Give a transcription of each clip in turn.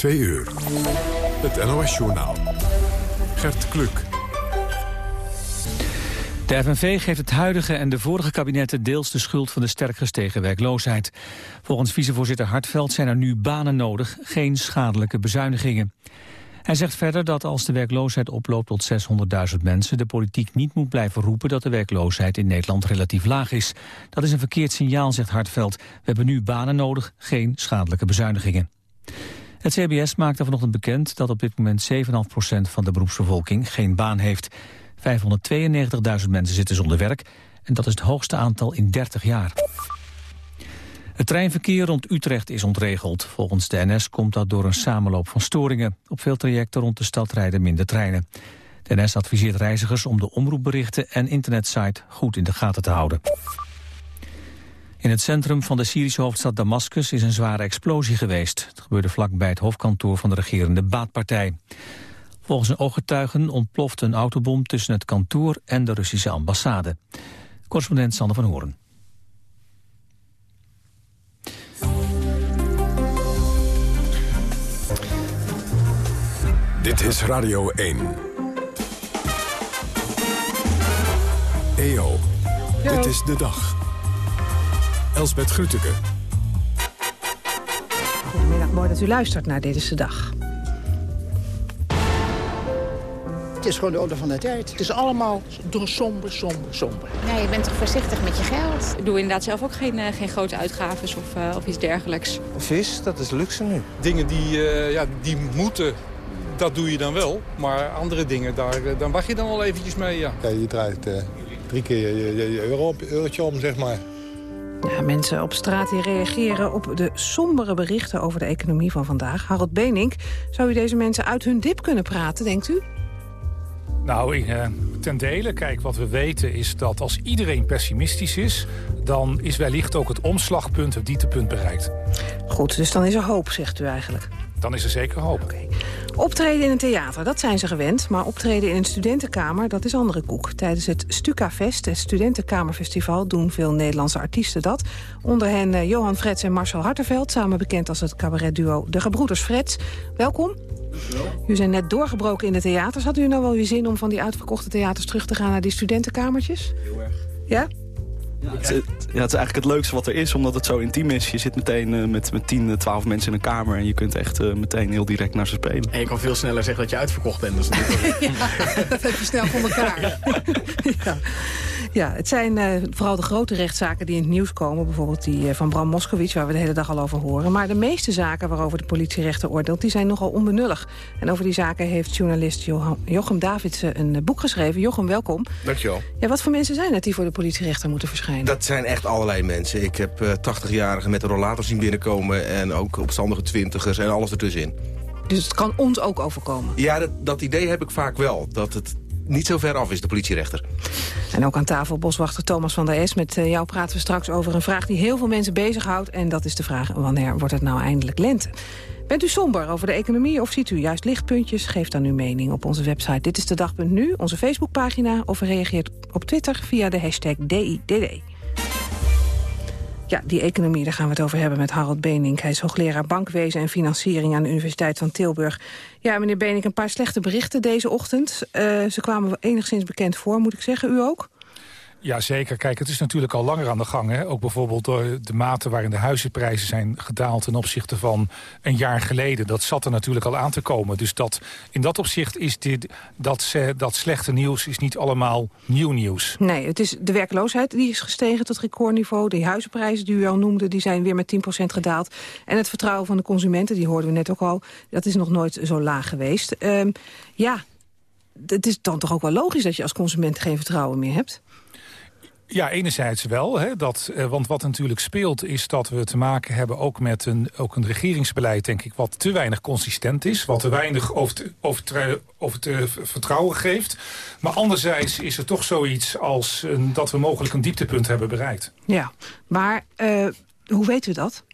Twee uur. Het NOS-journaal. Gert Kluk. De FNV geeft het huidige en de vorige kabinetten deels de schuld van de sterk gestegen werkloosheid. Volgens vicevoorzitter Hartveld zijn er nu banen nodig, geen schadelijke bezuinigingen. Hij zegt verder dat als de werkloosheid oploopt tot 600.000 mensen... de politiek niet moet blijven roepen dat de werkloosheid in Nederland relatief laag is. Dat is een verkeerd signaal, zegt Hartveld. We hebben nu banen nodig, geen schadelijke bezuinigingen. Het CBS maakte vanochtend bekend dat op dit moment 7,5% van de beroepsbevolking geen baan heeft. 592.000 mensen zitten zonder werk en dat is het hoogste aantal in 30 jaar. Het treinverkeer rond Utrecht is ontregeld. Volgens de NS komt dat door een samenloop van storingen. Op veel trajecten rond de stad rijden minder treinen. De NS adviseert reizigers om de omroepberichten en internetsite goed in de gaten te houden. In het centrum van de Syrische hoofdstad Damascus is een zware explosie geweest. Het gebeurde vlakbij het hoofdkantoor van de regerende Baatpartij. Volgens een ooggetuigen ontplofte een autobom tussen het kantoor en de Russische ambassade. Correspondent Sander van Horen. Dit is Radio 1. EO, dit is de dag. Elsbeth Grütke. Goedemiddag, mooi dat u luistert naar Dit is de Dag. Het is gewoon de orde van de tijd. Het is allemaal door somber, somber, somber. Ja, je bent toch voorzichtig met je geld. Ik doe inderdaad zelf ook geen, uh, geen grote uitgaven of, uh, of iets dergelijks. Vis, dat is luxe nu. Dingen die, uh, ja, die moeten, dat doe je dan wel. Maar andere dingen, daar, dan wacht je dan wel eventjes mee, ja. ja je draait drie keer je, je, je euro, eurotje om, zeg maar. Ja, mensen op straat die reageren op de sombere berichten over de economie van vandaag. Harold Benink, zou u deze mensen uit hun dip kunnen praten, denkt u? Nou, uh, ten dele. Kijk, wat we weten is dat als iedereen pessimistisch is... dan is wellicht ook het omslagpunt, het dieptepunt bereikt. Goed, dus dan is er hoop, zegt u eigenlijk. Dan is er zeker hoop. Okay. Optreden in een theater, dat zijn ze gewend. Maar optreden in een studentenkamer, dat is andere koek. Tijdens het Stuka-fest, het studentenkamerfestival... doen veel Nederlandse artiesten dat. Onder hen uh, Johan Frets en Marcel Harterveld... samen bekend als het cabaretduo De Gebroeders Frets. Welkom. U zijn net doorgebroken in de theaters. Had u nou wel weer zin om van die uitverkochte theaters terug te gaan naar die studentenkamertjes? Heel erg. Ja? Ja het, het, ja, het is eigenlijk het leukste wat er is, omdat het zo intiem is. Je zit meteen uh, met, met 10, 12 mensen in een kamer... en je kunt echt uh, meteen heel direct naar ze spelen. En je kan veel sneller zeggen dat je uitverkocht bent. Dus dat, ja, dat heb je snel voor elkaar. ja. Ja, het zijn uh, vooral de grote rechtszaken die in het nieuws komen. Bijvoorbeeld die uh, van Bram Moskowitz, waar we de hele dag al over horen. Maar de meeste zaken waarover de politierechter oordeelt... die zijn nogal onbenullig. En over die zaken heeft journalist Johan, Jochem Davidsen een uh, boek geschreven. Jochem, welkom. Dankjewel. Ja, wat voor mensen zijn het die voor de politierechter moeten verschijnen? Dat zijn echt allerlei mensen. Ik heb 80-jarigen met een rollator zien binnenkomen... en ook opstandige twintigers en alles ertussenin. Dus het kan ons ook overkomen? Ja, dat, dat idee heb ik vaak wel. Dat het niet zo ver af is, de politierechter. En ook aan tafel boswachter Thomas van der Es. Met jou praten we straks over een vraag die heel veel mensen bezighoudt. En dat is de vraag, wanneer wordt het nou eindelijk lente? Bent u somber over de economie of ziet u juist lichtpuntjes? Geef dan uw mening op onze website Dit is de Dag.nu, onze Facebookpagina... of reageert op Twitter via de hashtag DIDD. Ja, die economie, daar gaan we het over hebben met Harold Benink. Hij is hoogleraar bankwezen en financiering aan de Universiteit van Tilburg. Ja, meneer Benink, een paar slechte berichten deze ochtend. Uh, ze kwamen enigszins bekend voor, moet ik zeggen. U ook? Ja, zeker. Kijk, het is natuurlijk al langer aan de gang. Hè? Ook bijvoorbeeld door de mate waarin de huizenprijzen zijn gedaald... ten opzichte van een jaar geleden. Dat zat er natuurlijk al aan te komen. Dus dat, in dat opzicht is dit, dat, dat slechte nieuws is niet allemaal nieuw nieuws. Nee, het is de werkloosheid die is gestegen tot recordniveau. De huizenprijzen die u al noemde, die zijn weer met 10% gedaald. En het vertrouwen van de consumenten, die hoorden we net ook al... dat is nog nooit zo laag geweest. Um, ja, het is dan toch ook wel logisch dat je als consument geen vertrouwen meer hebt? Ja, enerzijds wel. Hè, dat, eh, want wat natuurlijk speelt is dat we te maken hebben ook met een, ook een regeringsbeleid, denk ik, wat te weinig consistent is. Wat te weinig over, te, over, te, over te vertrouwen geeft. Maar anderzijds is er toch zoiets als een, dat we mogelijk een dieptepunt hebben bereikt. Ja, maar uh, hoe weten we dat?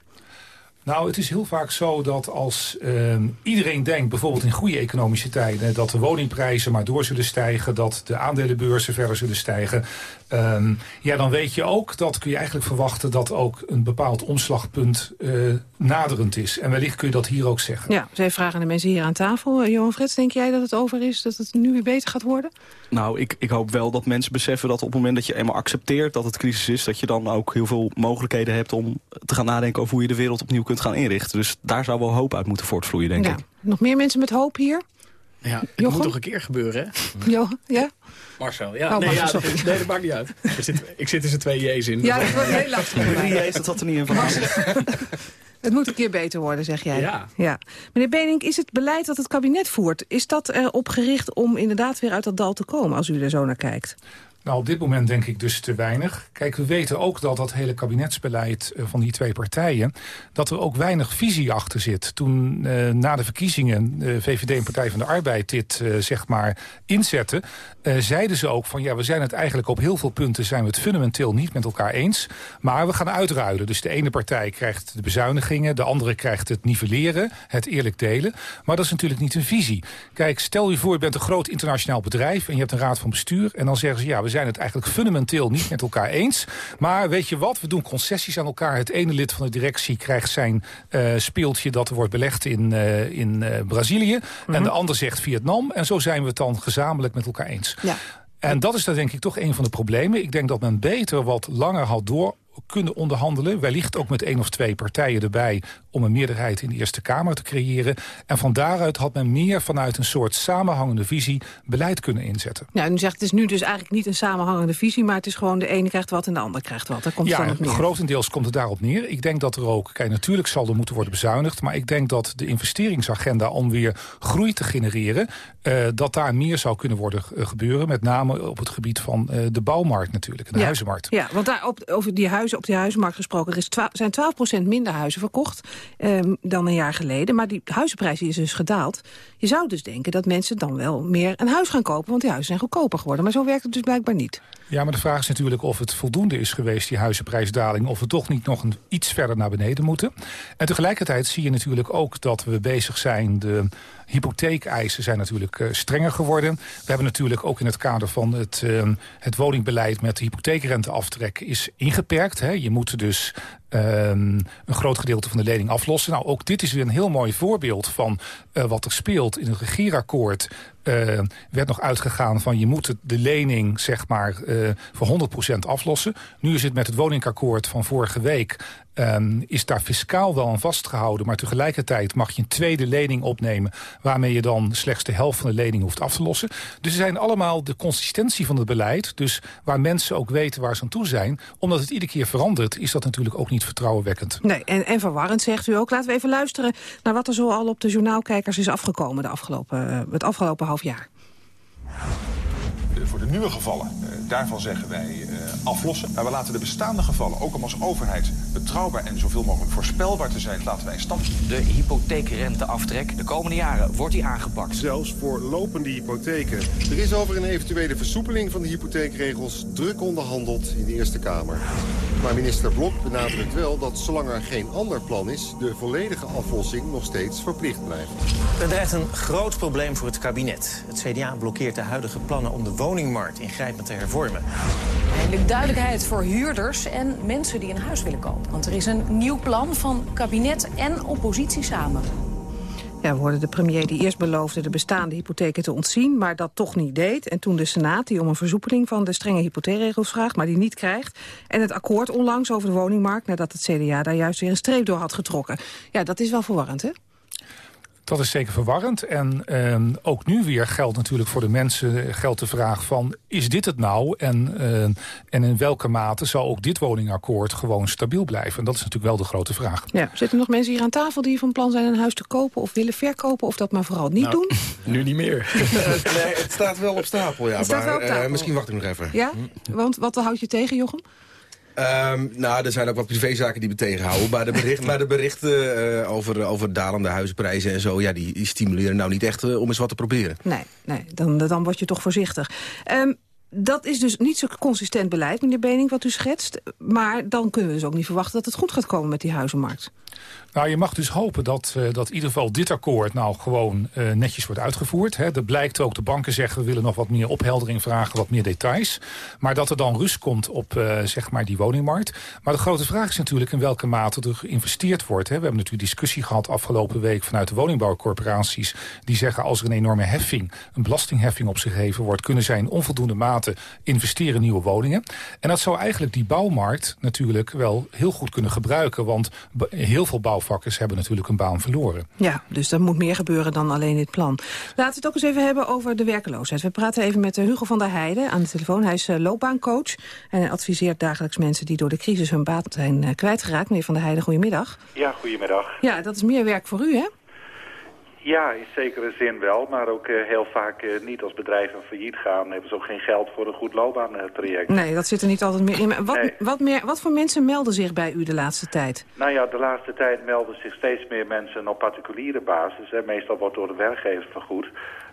Nou, het is heel vaak zo dat als uh, iedereen denkt, bijvoorbeeld in goede economische tijden... dat de woningprijzen maar door zullen stijgen, dat de aandelenbeurzen verder zullen stijgen... Um, ja, dan weet je ook, dat kun je eigenlijk verwachten... dat ook een bepaald omslagpunt uh, naderend is. En wellicht kun je dat hier ook zeggen. Ja, zij vragen aan de mensen hier aan tafel. Uh, Johan Frits, denk jij dat het over is? Dat het nu weer beter gaat worden? Nou, ik, ik hoop wel dat mensen beseffen dat op het moment dat je eenmaal accepteert dat het crisis is... dat je dan ook heel veel mogelijkheden hebt om te gaan nadenken over hoe je de wereld opnieuw kunt gaan inrichten. Dus daar zou wel hoop uit moeten voortvloeien, denk ja. ik. Nog meer mensen met hoop hier? Ja, het moet toch een keer gebeuren, hè? Johan, ja? Marcel, ja. Oh, nee, Marcel, ja, nee, dat maakt niet uit. Ik zit, ik zit tussen twee J's in. Ja, dat wordt heel lastig. Drie J's, dat zat er niet in van. Het moet een keer beter worden, zeg jij. Ja. ja. Meneer Benink, is het beleid dat het kabinet voert... is dat erop gericht om inderdaad weer uit dat dal te komen... als u er zo naar kijkt? Nou, op dit moment denk ik dus te weinig. Kijk, we weten ook dat dat hele kabinetsbeleid uh, van die twee partijen... dat er ook weinig visie achter zit. Toen uh, na de verkiezingen uh, VVD en Partij van de Arbeid dit zeg maar inzetten... zeiden ze ook van ja, we zijn het eigenlijk op heel veel punten... zijn we het fundamenteel niet met elkaar eens. Maar we gaan uitruilen. Dus de ene partij krijgt de bezuinigingen... de andere krijgt het nivelleren, het eerlijk delen. Maar dat is natuurlijk niet een visie. Kijk, stel je voor, je bent een groot internationaal bedrijf... en je hebt een raad van bestuur en dan zeggen ze... ja, we zijn het eigenlijk fundamenteel niet met elkaar eens. Maar weet je wat, we doen concessies aan elkaar. Het ene lid van de directie krijgt zijn uh, speeltje... dat er wordt belegd in, uh, in uh, Brazilië. Mm -hmm. En de ander zegt Vietnam. En zo zijn we het dan gezamenlijk met elkaar eens. Ja. En dat is dan denk ik toch een van de problemen. Ik denk dat men beter wat langer had door kunnen onderhandelen. Wellicht ook met één of twee partijen erbij... om een meerderheid in de Eerste Kamer te creëren. En van daaruit had men meer vanuit een soort samenhangende visie... beleid kunnen inzetten. Ja, u zegt het is nu dus eigenlijk niet een samenhangende visie... maar het is gewoon de ene krijgt wat en de ander krijgt wat. Daar komt ja, het grotendeels komt het daarop neer. Ik denk dat er ook... Kijk, natuurlijk zal er moeten worden bezuinigd... maar ik denk dat de investeringsagenda om weer groei te genereren... Uh, dat daar meer zou kunnen worden gebeuren. Met name op het gebied van uh, de bouwmarkt natuurlijk, de ja. huizenmarkt. Ja, want daar op, over die huizen, op die huizenmarkt gesproken... er is zijn 12% minder huizen verkocht um, dan een jaar geleden. Maar die huizenprijs is dus gedaald. Je zou dus denken dat mensen dan wel meer een huis gaan kopen... want die huizen zijn goedkoper geworden. Maar zo werkt het dus blijkbaar niet. Ja, maar de vraag is natuurlijk of het voldoende is geweest, die huizenprijsdaling... of we toch niet nog een, iets verder naar beneden moeten. En tegelijkertijd zie je natuurlijk ook dat we bezig zijn... de hypotheekeisen zijn natuurlijk uh, strenger geworden. We hebben natuurlijk ook in het kader van het, uh, het woningbeleid... met de hypotheekrenteaftrek is ingeperkt. Hè. Je moet dus Um, een groot gedeelte van de lening aflossen. Nou, ook dit is weer een heel mooi voorbeeld van uh, wat er speelt. In het regeerakkoord uh, werd nog uitgegaan van je moet de lening zeg maar uh, voor 100% aflossen. Nu is het met het woningakkoord van vorige week um, is daar fiscaal wel aan vastgehouden. Maar tegelijkertijd mag je een tweede lening opnemen... waarmee je dan slechts de helft van de lening hoeft af te lossen. Dus er zijn allemaal de consistentie van het beleid. Dus waar mensen ook weten waar ze aan toe zijn. Omdat het iedere keer verandert, is dat natuurlijk ook niet vertrouwenwekkend. Nee, en, en verwarrend zegt u ook. Laten we even luisteren naar wat er zo al op de journaalkijkers is afgekomen... De afgelopen, uh, het afgelopen half jaar. Voor de nieuwe gevallen, uh, daarvan zeggen wij uh, aflossen. Maar we laten de bestaande gevallen, ook om als overheid betrouwbaar en zoveel mogelijk voorspelbaar te zijn, laten wij in stand. De hypotheekrenteaftrek, de komende jaren wordt die aangepakt. Zelfs voor lopende hypotheken. Er is over een eventuele versoepeling van de hypotheekregels druk onderhandeld in de Eerste Kamer. Maar minister Blok benadrukt wel dat zolang er geen ander plan is, de volledige aflossing nog steeds verplicht blijft. Er dreigt een groot probleem voor het kabinet. Het CDA blokkeert de huidige plannen om de woningmarkt ingrijpend te hervormen. Eindelijk duidelijkheid voor huurders en mensen die een huis willen kopen. Want er is een nieuw plan van kabinet en oppositie samen. Ja, we hoorden de premier die eerst beloofde de bestaande hypotheken te ontzien... maar dat toch niet deed. En toen de Senaat die om een versoepeling van de strenge hypotheekregels vraagt... maar die niet krijgt. En het akkoord onlangs over de woningmarkt... nadat het CDA daar juist weer een streep door had getrokken. Ja, dat is wel verwarrend, hè? Dat is zeker verwarrend. En uh, ook nu weer geldt natuurlijk voor de mensen geldt de vraag van... is dit het nou? En, uh, en in welke mate zal ook dit woningakkoord gewoon stabiel blijven? En dat is natuurlijk wel de grote vraag. Ja, zitten er nog mensen hier aan tafel die van plan zijn een huis te kopen... of willen verkopen, of dat maar vooral niet nou, doen? Nu niet meer. nee, het staat wel op stapel, ja. Het staat maar wel op tafel. Uh, misschien wacht ik nog even. Ja? Want wat houd je tegen, Jochem? Um, nou, er zijn ook wat privézaken die me tegenhouden. Maar de, bericht, maar de berichten uh, over, over dalende huizenprijzen en zo... Ja, die, die stimuleren nou niet echt uh, om eens wat te proberen. Nee, nee dan, dan word je toch voorzichtig. Um, dat is dus niet zo consistent beleid, meneer Bening, wat u schetst. Maar dan kunnen we dus ook niet verwachten dat het goed gaat komen met die huizenmarkt. Nou, je mag dus hopen dat, uh, dat in ieder geval dit akkoord nou gewoon uh, netjes wordt uitgevoerd. Hè. Blijkt ook, de banken zeggen, we willen nog wat meer opheldering vragen, wat meer details. Maar dat er dan rust komt op uh, zeg maar die woningmarkt. Maar de grote vraag is natuurlijk in welke mate er geïnvesteerd wordt. Hè. We hebben natuurlijk discussie gehad afgelopen week vanuit de woningbouwcorporaties. Die zeggen als er een enorme heffing, een belastingheffing op zich gegeven wordt... kunnen zij in onvoldoende mate investeren in nieuwe woningen. En dat zou eigenlijk die bouwmarkt natuurlijk wel heel goed kunnen gebruiken. Want heel veel bouwvakkers hebben natuurlijk een baan verloren. Ja, dus er moet meer gebeuren dan alleen dit plan. Laten we het ook eens even hebben over de werkeloosheid. We praten even met Hugo van der Heijden aan de telefoon. Hij is loopbaancoach en hij adviseert dagelijks mensen... die door de crisis hun baan zijn kwijtgeraakt. Meneer van der Heijden, goedemiddag. Ja, goedemiddag. Ja, dat is meer werk voor u, hè? Ja, in zekere zin wel, maar ook uh, heel vaak uh, niet als bedrijven failliet gaan... hebben ze ook geen geld voor een goed loopbaantraject. Nee, dat zit er niet altijd meer in. Wat, nee. wat, meer, wat voor mensen melden zich bij u de laatste tijd? Nou ja, de laatste tijd melden zich steeds meer mensen op particuliere basis. Hè. Meestal wordt door de werkgever vergoed.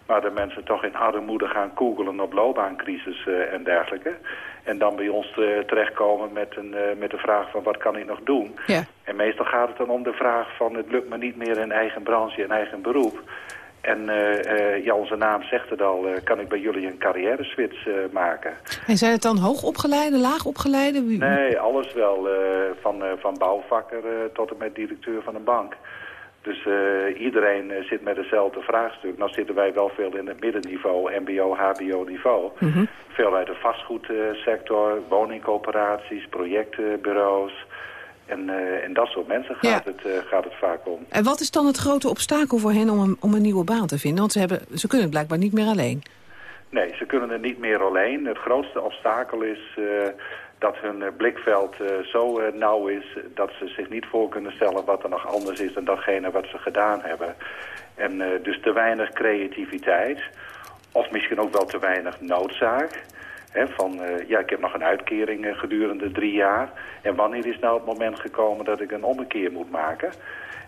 Maar de mensen toch in armoede gaan googelen op loopbaancrisis uh, en dergelijke. En dan bij ons terechtkomen met, een, met de vraag van wat kan ik nog doen? Ja. En meestal gaat het dan om de vraag van het lukt me niet meer in eigen branche en eigen beroep. En uh, uh, ja, onze naam zegt het al, uh, kan ik bij jullie een carrière switch maken. En zijn het dan hoogopgeleide, laagopgeleide? Nee, alles wel. van, van bouwvakker tot en met directeur van een bank. Dus iedereen zit met hetzelfde vraagstuk. Nou zitten wij wel veel in het middenniveau, mbo, hbo-niveau. Mm -hmm. Veel uit de vastgoedsector, woningcoöperaties, projectbureaus. En, uh, en dat soort mensen gaat, ja. het, gaat het vaak om. En wat is dan het grote obstakel voor hen om een, om een nieuwe baan te vinden? Want ze, hebben, ze kunnen het blijkbaar niet meer alleen. Nee, ze kunnen het niet meer alleen. Het grootste obstakel is dat hun blikveld zo nauw is dat ze zich niet voor kunnen stellen wat er nog anders is dan datgene wat ze gedaan hebben. En dus te weinig creativiteit, of misschien ook wel te weinig noodzaak. Van, ja, ik heb nog een uitkering gedurende drie jaar. En wanneer is nou het moment gekomen dat ik een ommekeer moet maken?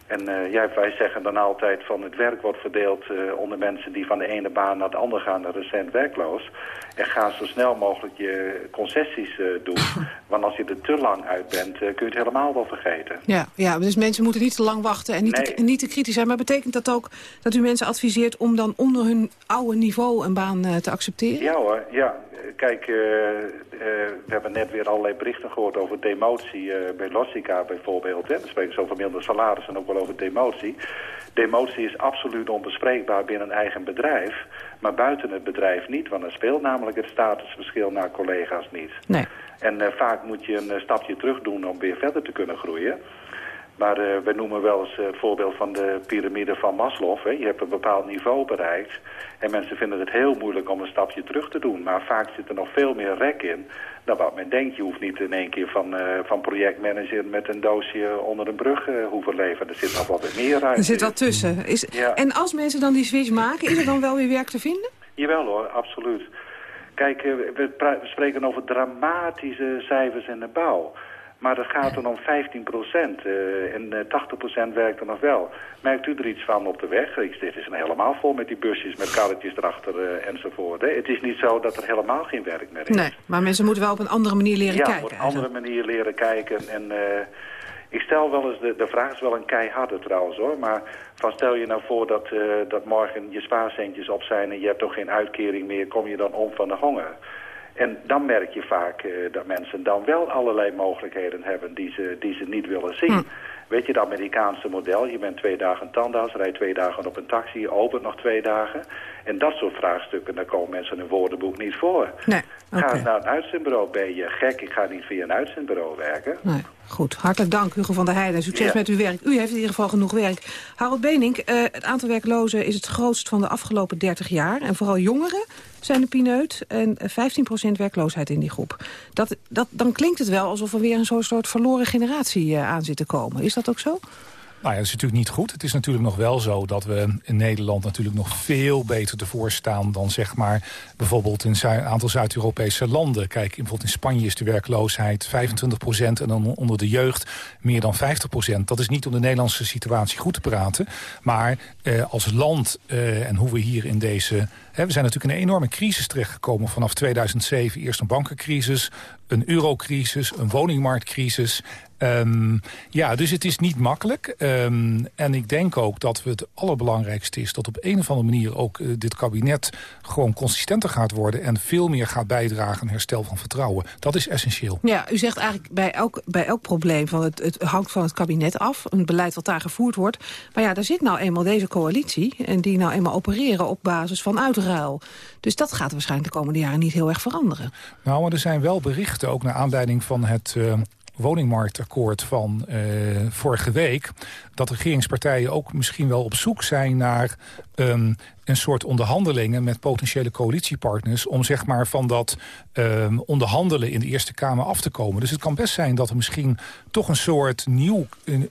En uh, ja, wij zeggen dan altijd van het werk wordt verdeeld uh, onder mensen die van de ene baan naar de andere gaan, naar recent werkloos. En ga zo snel mogelijk je concessies uh, doen. Want als je er te lang uit bent, kun je het helemaal wel vergeten. Ja, ja, dus mensen moeten niet te lang wachten en niet, nee. te, niet te kritisch zijn. Maar betekent dat ook dat u mensen adviseert om dan onder hun oude niveau een baan te accepteren? Ja hoor, ja. Kijk, we hebben net weer allerlei berichten gehoord over demotie bij Logica bijvoorbeeld. Hè. Dan spreken ze over minder salaris en ook wel over demotie. Demotie is absoluut onbespreekbaar binnen een eigen bedrijf. Maar buiten het bedrijf niet, want er speelt namelijk het statusverschil naar collega's niet. Nee. En uh, vaak moet je een uh, stapje terug doen om weer verder te kunnen groeien. Maar uh, we noemen wel eens het voorbeeld van de piramide van Maslow. Hè. Je hebt een bepaald niveau bereikt. En mensen vinden het heel moeilijk om een stapje terug te doen. Maar vaak zit er nog veel meer rek in dan wat men denkt. Je hoeft niet in één keer van, uh, van projectmanager met een doosje onder een brug uh, hoeven leven. Er zit nog wat meer uit. Er zit wat tussen. Is... Ja. En als mensen dan die switch maken, is er dan wel weer werk te vinden? Jawel hoor, absoluut. Kijk, we, we spreken over dramatische cijfers in de bouw. Maar dat gaat dan om 15 procent. Uh, en uh, 80 procent werkt er nog wel. Merkt u er iets van op de weg? Ik, dit is helemaal vol met die busjes, met karretjes erachter uh, enzovoort. Hè? Het is niet zo dat er helemaal geen werk meer is. Nee, maar mensen moeten wel op een andere manier leren ja, kijken. op een andere manier leren kijken. En ik stel wel eens, de, de vraag is wel een keiharde trouwens hoor. Maar van stel je nou voor dat, dat morgen je spaarcentjes op zijn en je hebt toch geen uitkering meer. Kom je dan om van de honger? En dan merk je vaak uh, dat mensen dan wel allerlei mogelijkheden hebben die ze, die ze niet willen zien. Hm. Weet je, het Amerikaanse model, je bent twee dagen tandarts, rijdt twee dagen op een taxi, je opent nog twee dagen. En dat soort vraagstukken, daar komen mensen in een woordenboek niet voor. Nee, Ga okay. eens naar een uitzendbureau, ben je gek, ik ga niet via een uitzendbureau werken. Nee. Goed, hartelijk dank Hugo van der Heijden. Succes Ja. met uw werk. U heeft in ieder geval genoeg werk. Harold Benink, eh, het aantal werklozen is het grootst van de afgelopen 30 jaar. En vooral jongeren zijn de pineut. En eh, 15% werkloosheid in die groep. Dat, dat, dan klinkt het wel alsof er weer een soort, soort verloren generatie eh, aan zit te komen. Is dat ook zo? Nou ja, dat is natuurlijk niet goed. Het is natuurlijk nog wel zo dat we in Nederland natuurlijk nog veel beter ervoor staan... dan zeg maar bijvoorbeeld in een aantal Zuid-Europese landen. Kijk, bijvoorbeeld in Spanje is de werkloosheid 25 procent... en dan onder de jeugd meer dan 50 procent. Dat is niet om de Nederlandse situatie goed te praten. Maar eh, als land eh, en hoe we hier in deze... Hè, we zijn natuurlijk in een enorme crisis terechtgekomen vanaf 2007. Eerst een bankencrisis, een eurocrisis, een woningmarktcrisis. Um, ja, dus het is niet makkelijk. Um, en ik denk ook dat we het allerbelangrijkste is... dat op een of andere manier ook uh, dit kabinet gewoon consistenter gaat worden... en veel meer gaat bijdragen aan herstel van vertrouwen. Dat is essentieel. Ja, u zegt eigenlijk bij elk, bij elk probleem... Van het, het hangt van het kabinet af, een beleid wat daar gevoerd wordt. Maar ja, daar zit nou eenmaal deze coalitie... en die nou eenmaal opereren op basis van uitruil. Dus dat gaat waarschijnlijk de komende jaren niet heel erg veranderen. Nou, maar er zijn wel berichten, ook naar aanleiding van het... Uh, woningmarktakkoord van uh, vorige week... dat regeringspartijen ook misschien wel op zoek zijn naar um, een soort onderhandelingen met potentiële coalitiepartners... om zeg maar van dat um, onderhandelen in de Eerste Kamer af te komen. Dus het kan best zijn dat er misschien toch een soort nieuw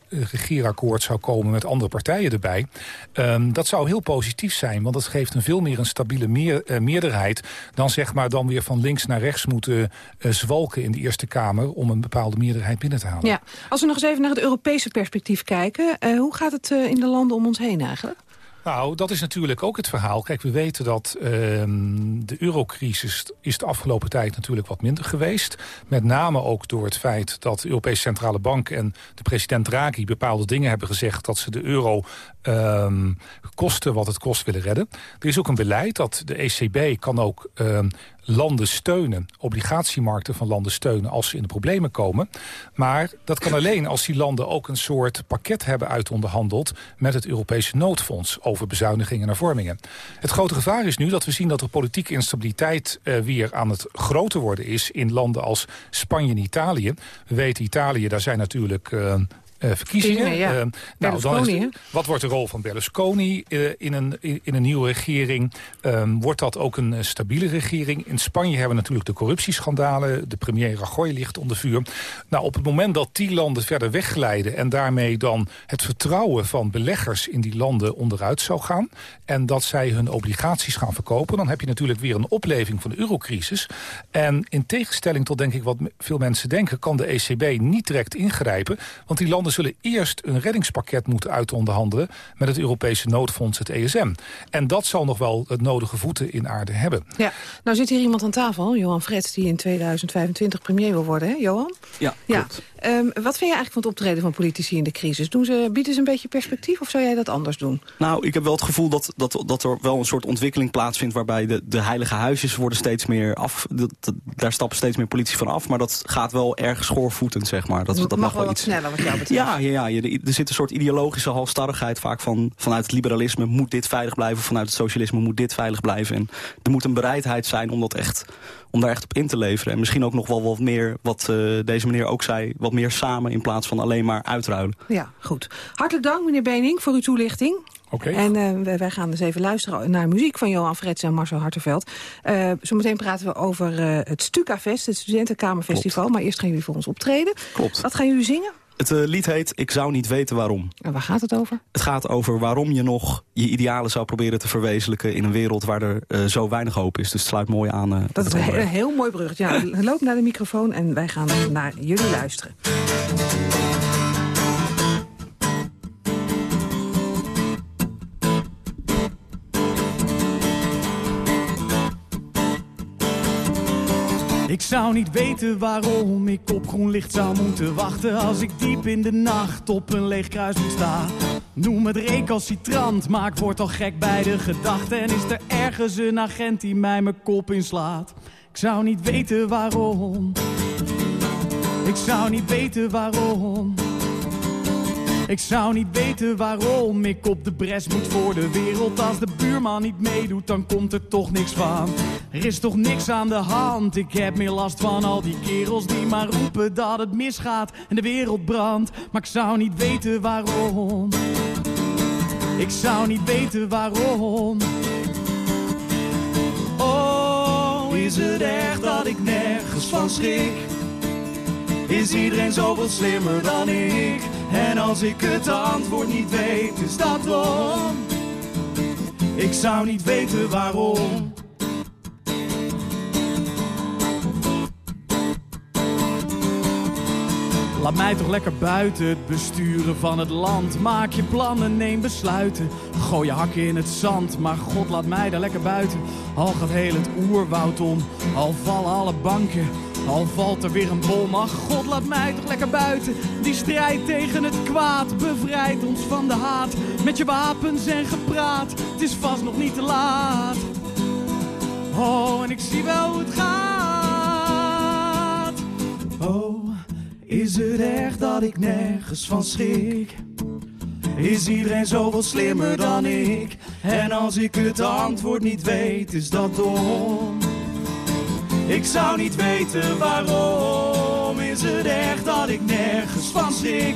regeerakkoord zou komen... met andere partijen erbij. Um, dat zou heel positief zijn, want dat geeft een veel meer een stabiele meer, uh, meerderheid... dan zeg maar dan weer van links naar rechts moeten uh, zwalken in de Eerste Kamer... om een bepaalde meerderheid binnen te halen. Ja. Als we nog eens even naar het Europese perspectief kijken... Uh, hoe gaat het uh, in de landen om ons heen eigenlijk? Nou, dat is natuurlijk ook het verhaal. Kijk, we weten dat uh, de eurocrisis is de afgelopen tijd natuurlijk wat minder geweest. Met name ook door het feit dat de Europese Centrale Bank en de president Draghi bepaalde dingen hebben gezegd dat ze de euro um, kosten wat het kost willen redden. Er is ook een beleid dat de ECB kan ook um, landen steunen, obligatiemarkten van landen steunen als ze in de problemen komen. Maar dat kan alleen als die landen ook een soort pakket hebben uitonderhandeld met het Europese noodfonds over bezuinigingen en hervormingen. Het grote gevaar is nu dat we zien dat de politieke instabiliteit uh, weer aan het groter worden is in landen als Spanje en Italië. We weten Italië, daar zijn natuurlijk uh, uh, verkiezingen. Ja. Uh, nou, dan is, wat wordt de rol van Berlusconi uh, in, een, in een nieuwe regering? Um, wordt dat ook een stabiele regering? In Spanje hebben we natuurlijk de corruptieschandalen. De premier Rajoy ligt onder vuur. Nou, op het moment dat die landen verder wegglijden... en daarmee dan het vertrouwen van beleggers in die landen onderuit zou gaan... en dat zij hun obligaties gaan verkopen... dan heb je natuurlijk weer een opleving van de eurocrisis. En in tegenstelling tot, denk ik, wat veel mensen denken... kan de ECB niet direct ingrijpen, want die landen zullen eerst een reddingspakket moeten uitonderhandelen... met het Europese noodfonds, het ESM. En dat zal nog wel het nodige voeten in aarde hebben. Ja, nou zit hier iemand aan tafel, Johan Frets... die in 2025 premier wil worden, hè, Johan? Ja, ja. Um, wat vind je eigenlijk van het optreden van politici in de crisis? Doen ze, bieden ze een beetje perspectief of zou jij dat anders doen? Nou, ik heb wel het gevoel dat, dat, dat er wel een soort ontwikkeling plaatsvindt... waarbij de, de heilige huisjes worden steeds meer af... Dat, dat, daar stappen steeds meer politici van af. Maar dat gaat wel erg schoorvoetend, zeg maar. Dat, dat, dat mag, wel wel iets sneller wat jou betreft. Ja, ja, ja, er zit een soort ideologische halstarrigheid vaak van... vanuit het liberalisme moet dit veilig blijven... vanuit het socialisme moet dit veilig blijven. En er moet een bereidheid zijn om, dat echt, om daar echt op in te leveren. En misschien ook nog wel wat meer, wat uh, deze meneer ook zei... wat meer samen in plaats van alleen maar uitruilen. Ja, goed. Hartelijk dank, meneer Bening, voor uw toelichting. Oké. Okay. En uh, wij gaan dus even luisteren naar muziek van Johan Frets en Marcel Hartenveld. Uh, zometeen praten we over uh, het Stukafest, het Studentenkamerfestival. Klopt. Maar eerst gaan jullie voor ons optreden. Klopt. Wat gaan jullie zingen? Het uh, lied heet Ik zou niet weten waarom. En waar gaat het over? Het gaat over waarom je nog je idealen zou proberen te verwezenlijken... in een wereld waar er uh, zo weinig hoop is. Dus het sluit mooi aan. Uh, dat is een heel, heel mooi bruggetje. Ja, loop naar de microfoon en wij gaan naar jullie luisteren. Ik zou niet weten waarom ik op groen licht zou moeten wachten Als ik diep in de nacht op een leeg kruispunt sta. Noem het recalcitrant, maar ik word al gek bij de gedachte En is er ergens een agent die mij mijn kop inslaat? Ik zou niet weten waarom. Ik zou niet weten waarom ik zou niet weten waarom ik op de bres moet voor de wereld. Als de buurman niet meedoet, dan komt er toch niks van. Er is toch niks aan de hand. Ik heb meer last van al die kerels die maar roepen dat het misgaat en de wereld brandt. Maar ik zou niet weten waarom. Ik zou niet weten waarom. Oh, is het echt dat ik nergens van schrik? Is iedereen zoveel slimmer dan ik? En als ik het antwoord niet weet, is dat dom. Ik zou niet weten waarom. Laat mij toch lekker buiten het besturen van het land. Maak je plannen, neem besluiten. Gooi je hakken in het zand, maar god laat mij daar lekker buiten. Al gaat heel het oerwoud om, al vallen alle banken. Al valt er weer een bom, maar god laat mij toch lekker buiten. Die strijd tegen het kwaad bevrijdt ons van de haat. Met je wapens en gepraat, het is vast nog niet te laat. Oh, en ik zie wel hoe het gaat. Oh. Is het echt dat ik nergens van schrik? Is iedereen zoveel slimmer dan ik? En als ik het antwoord niet weet, is dat dom. Ik zou niet weten waarom. Is het echt dat ik nergens van schrik?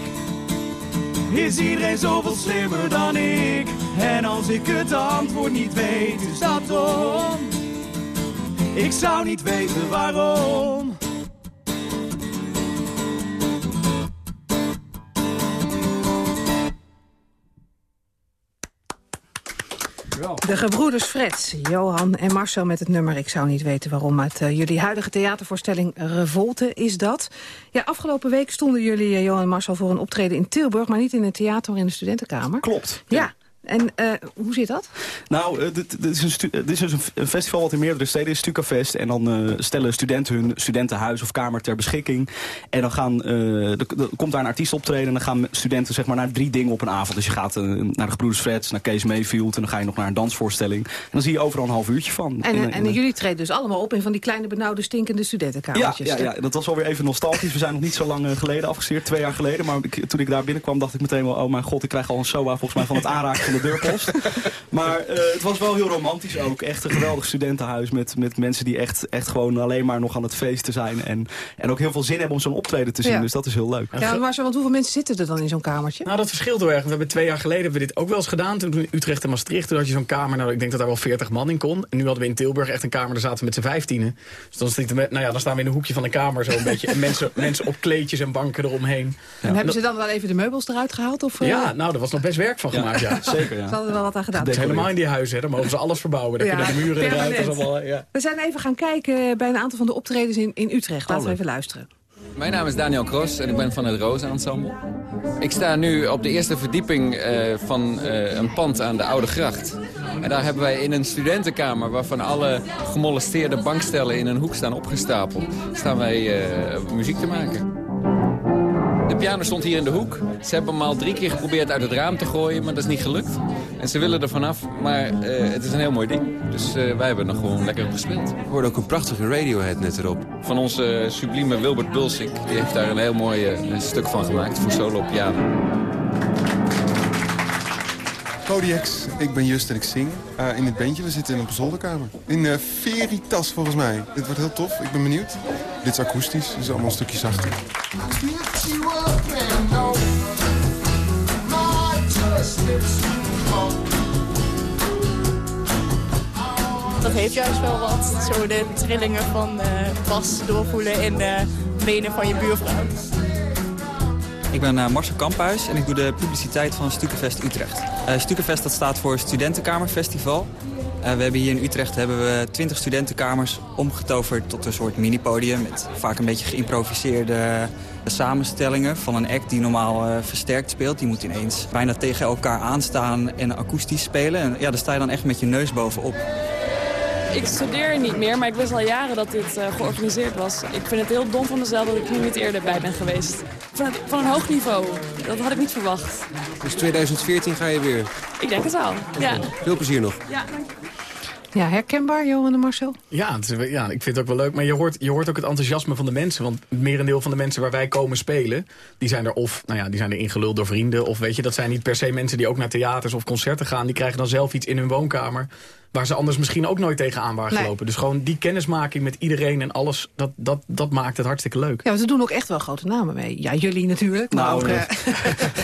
Is iedereen zoveel slimmer dan ik? En als ik het antwoord niet weet, is dat dom. Ik zou niet weten waarom. De gebroeders Freds, Johan en Marcel met het nummer... Ik zou niet weten waarom uit uh, jullie huidige theatervoorstelling Revolte is dat. Ja, afgelopen week stonden jullie, uh, Johan en Marcel, voor een optreden in Tilburg... maar niet in het theater, maar in de studentenkamer. Klopt. ja. ja. En uh, hoe zit dat? Nou, uh, dit, dit, is een dit, is dus een festival wat in meerdere steden is, Stukafest. En dan uh, stellen studenten hun studentenhuis of kamer ter beschikking. En dan gaan, er komt daar een artiest optreden en dan gaan studenten zeg maar, naar drie dingen op een avond. Dus je gaat naar de Gebroeders Freds, naar Kees Mayfield en dan ga je nog naar een dansvoorstelling. En dan zie je overal een half uurtje van. En, en, en jullie treden dus allemaal op in van die kleine benauwde stinkende studentenkamertjes. Ja, ja, ja, dat was alweer even nostalgisch. We zijn nog niet zo lang geleden afgestudeerd, twee jaar geleden. Maar ik, toen ik daar binnenkwam dacht ik meteen wel, oh mijn god, ik krijg al een SOA volgens mij van het aanraken van de deurpost. maar uh, het was wel heel romantisch ook. Echt een geweldig studentenhuis met, met mensen die echt, echt gewoon alleen maar nog aan het feesten zijn. En, en ook heel veel zin hebben om zo'n optreden te zien. Ja. Dus dat is heel leuk. Ja, maar want hoeveel mensen zitten er dan in zo'n kamertje? Nou, dat verschilt heel erg. We hebben twee jaar geleden hebben we dit ook wel eens gedaan. Toen in Utrecht en Maastricht. Toen had je zo'n kamer, nou ik denk dat daar wel 40 man in kon. En nu hadden we in Tilburg echt een kamer, daar zaten we met z'n vijftienen. Dus dan, zitten we, nou ja, dan staan we in een hoekje van de kamer zo een beetje. En mensen, mensen op kleedjes en banken eromheen. En hebben ze dan wel even de meubels eruit gehaald? Of, uh... Ja, nou, daar was nog best werk van gemaakt. Ja, zeker. Ja. Ze hadden er wel wat aan gedaan. Het is helemaal in die huizen, hè. dan mogen ze alles verbouwen. Dan ja, kunnen de muren allemaal... Ja. We zijn even gaan kijken bij een aantal van de optredens in, in Utrecht. Laten we even luisteren. Mijn naam is Daniel Kros en ik ben van het Roze Ensemble. Ik sta nu op de eerste verdieping uh, van uh, een pand aan de Oude Gracht. En daar hebben wij in een studentenkamer... waarvan alle gemolesteerde bankstellen in een hoek staan opgestapeld... staan wij uh, muziek te maken. De piano stond hier in de hoek. Ze hebben hem al drie keer geprobeerd uit het raam te gooien, maar dat is niet gelukt. En ze willen er vanaf, maar uh, het is een heel mooi ding. Dus uh, wij hebben er gewoon lekker op gespeeld. We hoorden ook een prachtige Radiohead net erop. Van onze uh, sublieme Wilbert Bulsik. Die heeft daar een heel mooi stuk van gemaakt voor solo piano. Kodiex, ik ben Just en ik zing uh, in het bandje. We zitten in een zolderkamer. In uh, Veritas volgens mij. Dit wordt heel tof, ik ben benieuwd. Dit is akoestisch, dus allemaal een stukje zachter. Dat heeft juist wel wat. Zo de trillingen van uh, bas doorvoelen in de benen van je buurvrouw. Ik ben uh, Marcel Kamphuis en ik doe de publiciteit van Stukenfest Utrecht. Uh, Stukenfest dat staat voor Studentenkamerfestival. Uh, we hebben hier in Utrecht hebben we 20 studentenkamers omgetoverd tot een soort mini-podium... met vaak een beetje geïmproviseerde samenstellingen van een act die normaal versterkt speelt. Die moet ineens bijna tegen elkaar aanstaan en akoestisch spelen. En ja, daar sta je dan echt met je neus bovenop. Ik studeer niet meer, maar ik wist al jaren dat dit uh, georganiseerd was. Ik vind het heel dom van mezelf dat ik hier niet eerder bij ben geweest. Van, het, van een hoog niveau. Dat had ik niet verwacht. Dus 2014 ga je weer? Ik denk het wel, ja. Veel plezier nog. Ja, dank ja, herkenbaar, Johan en Marcel? Ja, het is, ja, ik vind het ook wel leuk. Maar je hoort, je hoort ook het enthousiasme van de mensen. Want het merendeel van de mensen waar wij komen spelen... die zijn er of, nou ja, die zijn er ingeluld door vrienden. Of weet je, dat zijn niet per se mensen die ook naar theaters of concerten gaan. Die krijgen dan zelf iets in hun woonkamer waar ze anders misschien ook nooit tegenaan waren Nee. gelopen. Dus gewoon die kennismaking met iedereen en alles, dat, dat, dat maakt het hartstikke leuk. Ja, want ze doen ook echt wel grote namen mee. Ja, jullie natuurlijk, maar Nou, ook eh,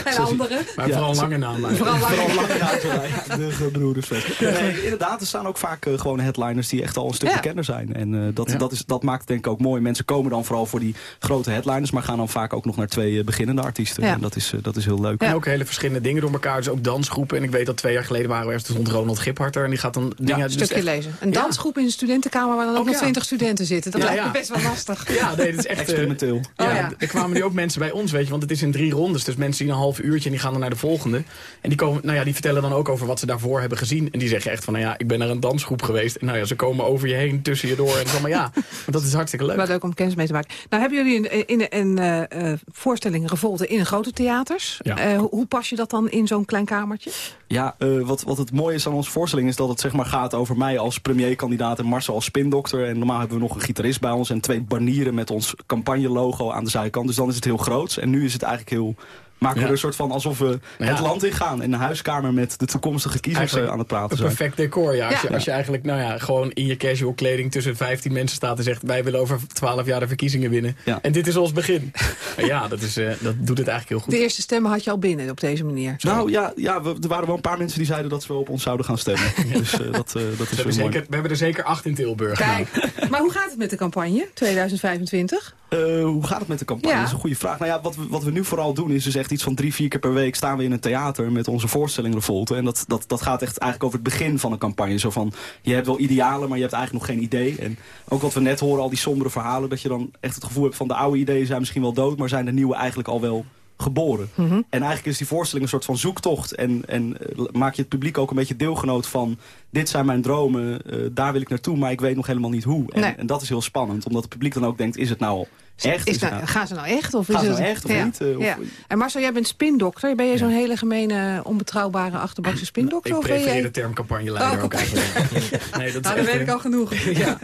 en anderen. Maar vooral lange namen. Vooral lange Vooral lange namen, de gebroeders. Nee, inderdaad, er staan ook vaak eh, gewoon headliners die echt al een stuk Ja. bekender zijn. En eh, dat, Ja. dat, is, dat maakt het denk ik ook mooi. Mensen komen dan vooral voor die grote headliners, maar gaan dan vaak ook nog naar twee beginnende artiesten. Ja. En dat is, dat is heel leuk. En ook hele verschillende dingen door elkaar. Dus ook dansgroepen. En ik weet dat twee jaar geleden waren we ergens. Toen stond Ronald Giphart er. En die gaat dan dingen... Een dus stukje echt- lezen. Een Ja. dansgroep in een studentenkamer waar dan ook, Ook nog ja. 20 studenten zitten. Dat Ja, lijkt ja. me best wel lastig. Ja, nee, dat is echt... eh, Experimenteel. Ja, Oh, ja. er kwamen nu ook mensen bij ons, weet je. Want het is in drie rondes. Dus mensen zien een half uurtje en die gaan dan naar de volgende. En die, komen, nou ja, die vertellen dan ook over wat ze daarvoor hebben gezien. En die zeggen echt van, nou ja, ik ben naar een dansgroep geweest. En nou ja, ze komen over je heen, tussen je door. En is allemaal ja. Maar dat is hartstikke leuk. Wel leuk om kennis mee te maken. Nou hebben jullie een, in, een eh, eh, voorstelling gevolgd in grote theaters. Ja. Eh, hoe, pas je dat dan in zo'n klein kamertje? Ja, eh, wat, wat het mooie is aan onze voorstelling is dat het zeg maar gaat over mij als premierkandidaat en Marcel als spindokter. En normaal hebben we nog een gitarist bij ons en twee banieren met ons campagnelogo aan de zijkant. Dus dan is het heel groot. En nu is het eigenlijk heel... Maken we er een soort van alsof we Ja. het land ingaan. In een huiskamer met de toekomstige kiezers Eigenlijk eh, aan het praten Een zijn. perfect decor, ja. Als, Ja. Je, als je eigenlijk nou ja, gewoon in je casual kleding tussen 15 mensen staat en zegt... wij willen over 12 jaar de verkiezingen winnen. Ja. En dit is ons begin. Ja, dat, is, eh, dat doet het eigenlijk heel goed. De eerste stemmen had je al binnen op deze manier. Nou ja, ja we, er waren wel een paar mensen die zeiden dat ze wel op ons zouden gaan stemmen. dus eh, dat, dat We is mooi. zeker, we hebben er zeker acht in Tilburg. Kijk, maar hoe gaat het met de campagne 2025? Eh, hoe gaat het met de campagne? Ja. Dat is een goede vraag. Nou ja, wat we, wat we nu vooral doen is dus echt iets van drie, vier keer per week staan we in een theater met onze voorstelling Revolte. En dat, dat, dat gaat echt eigenlijk over het begin van een campagne. Zo van, je hebt wel idealen, maar je hebt eigenlijk nog geen idee. En ook wat we net horen, al die sombere verhalen, dat je dan echt het gevoel hebt van de oude ideeën zijn misschien wel dood, maar zijn de nieuwe eigenlijk al wel geboren. Mhm. En eigenlijk is die voorstelling een soort van zoektocht. En, en eh, maak je het publiek ook een beetje deelgenoot van... dit zijn mijn dromen, eh, daar wil ik naartoe, maar ik weet nog helemaal niet hoe. En, Nee. en dat is heel spannend, omdat het publiek dan ook denkt... is het nou al echt? Is nou, nou- gaan ze nou echt? Of Gaan is ze het... nou echt of ja. niet? Eh, of- ja. En Marcel, jij bent spindokter. Ben je zo'n hele gemene, onbetrouwbare achterbakse spindokter? Ik of ben prefereer jij... de term campagneleider Oh, ook eigenlijk. Nee, dat Nou, dat weet ik al genoeg. Ja.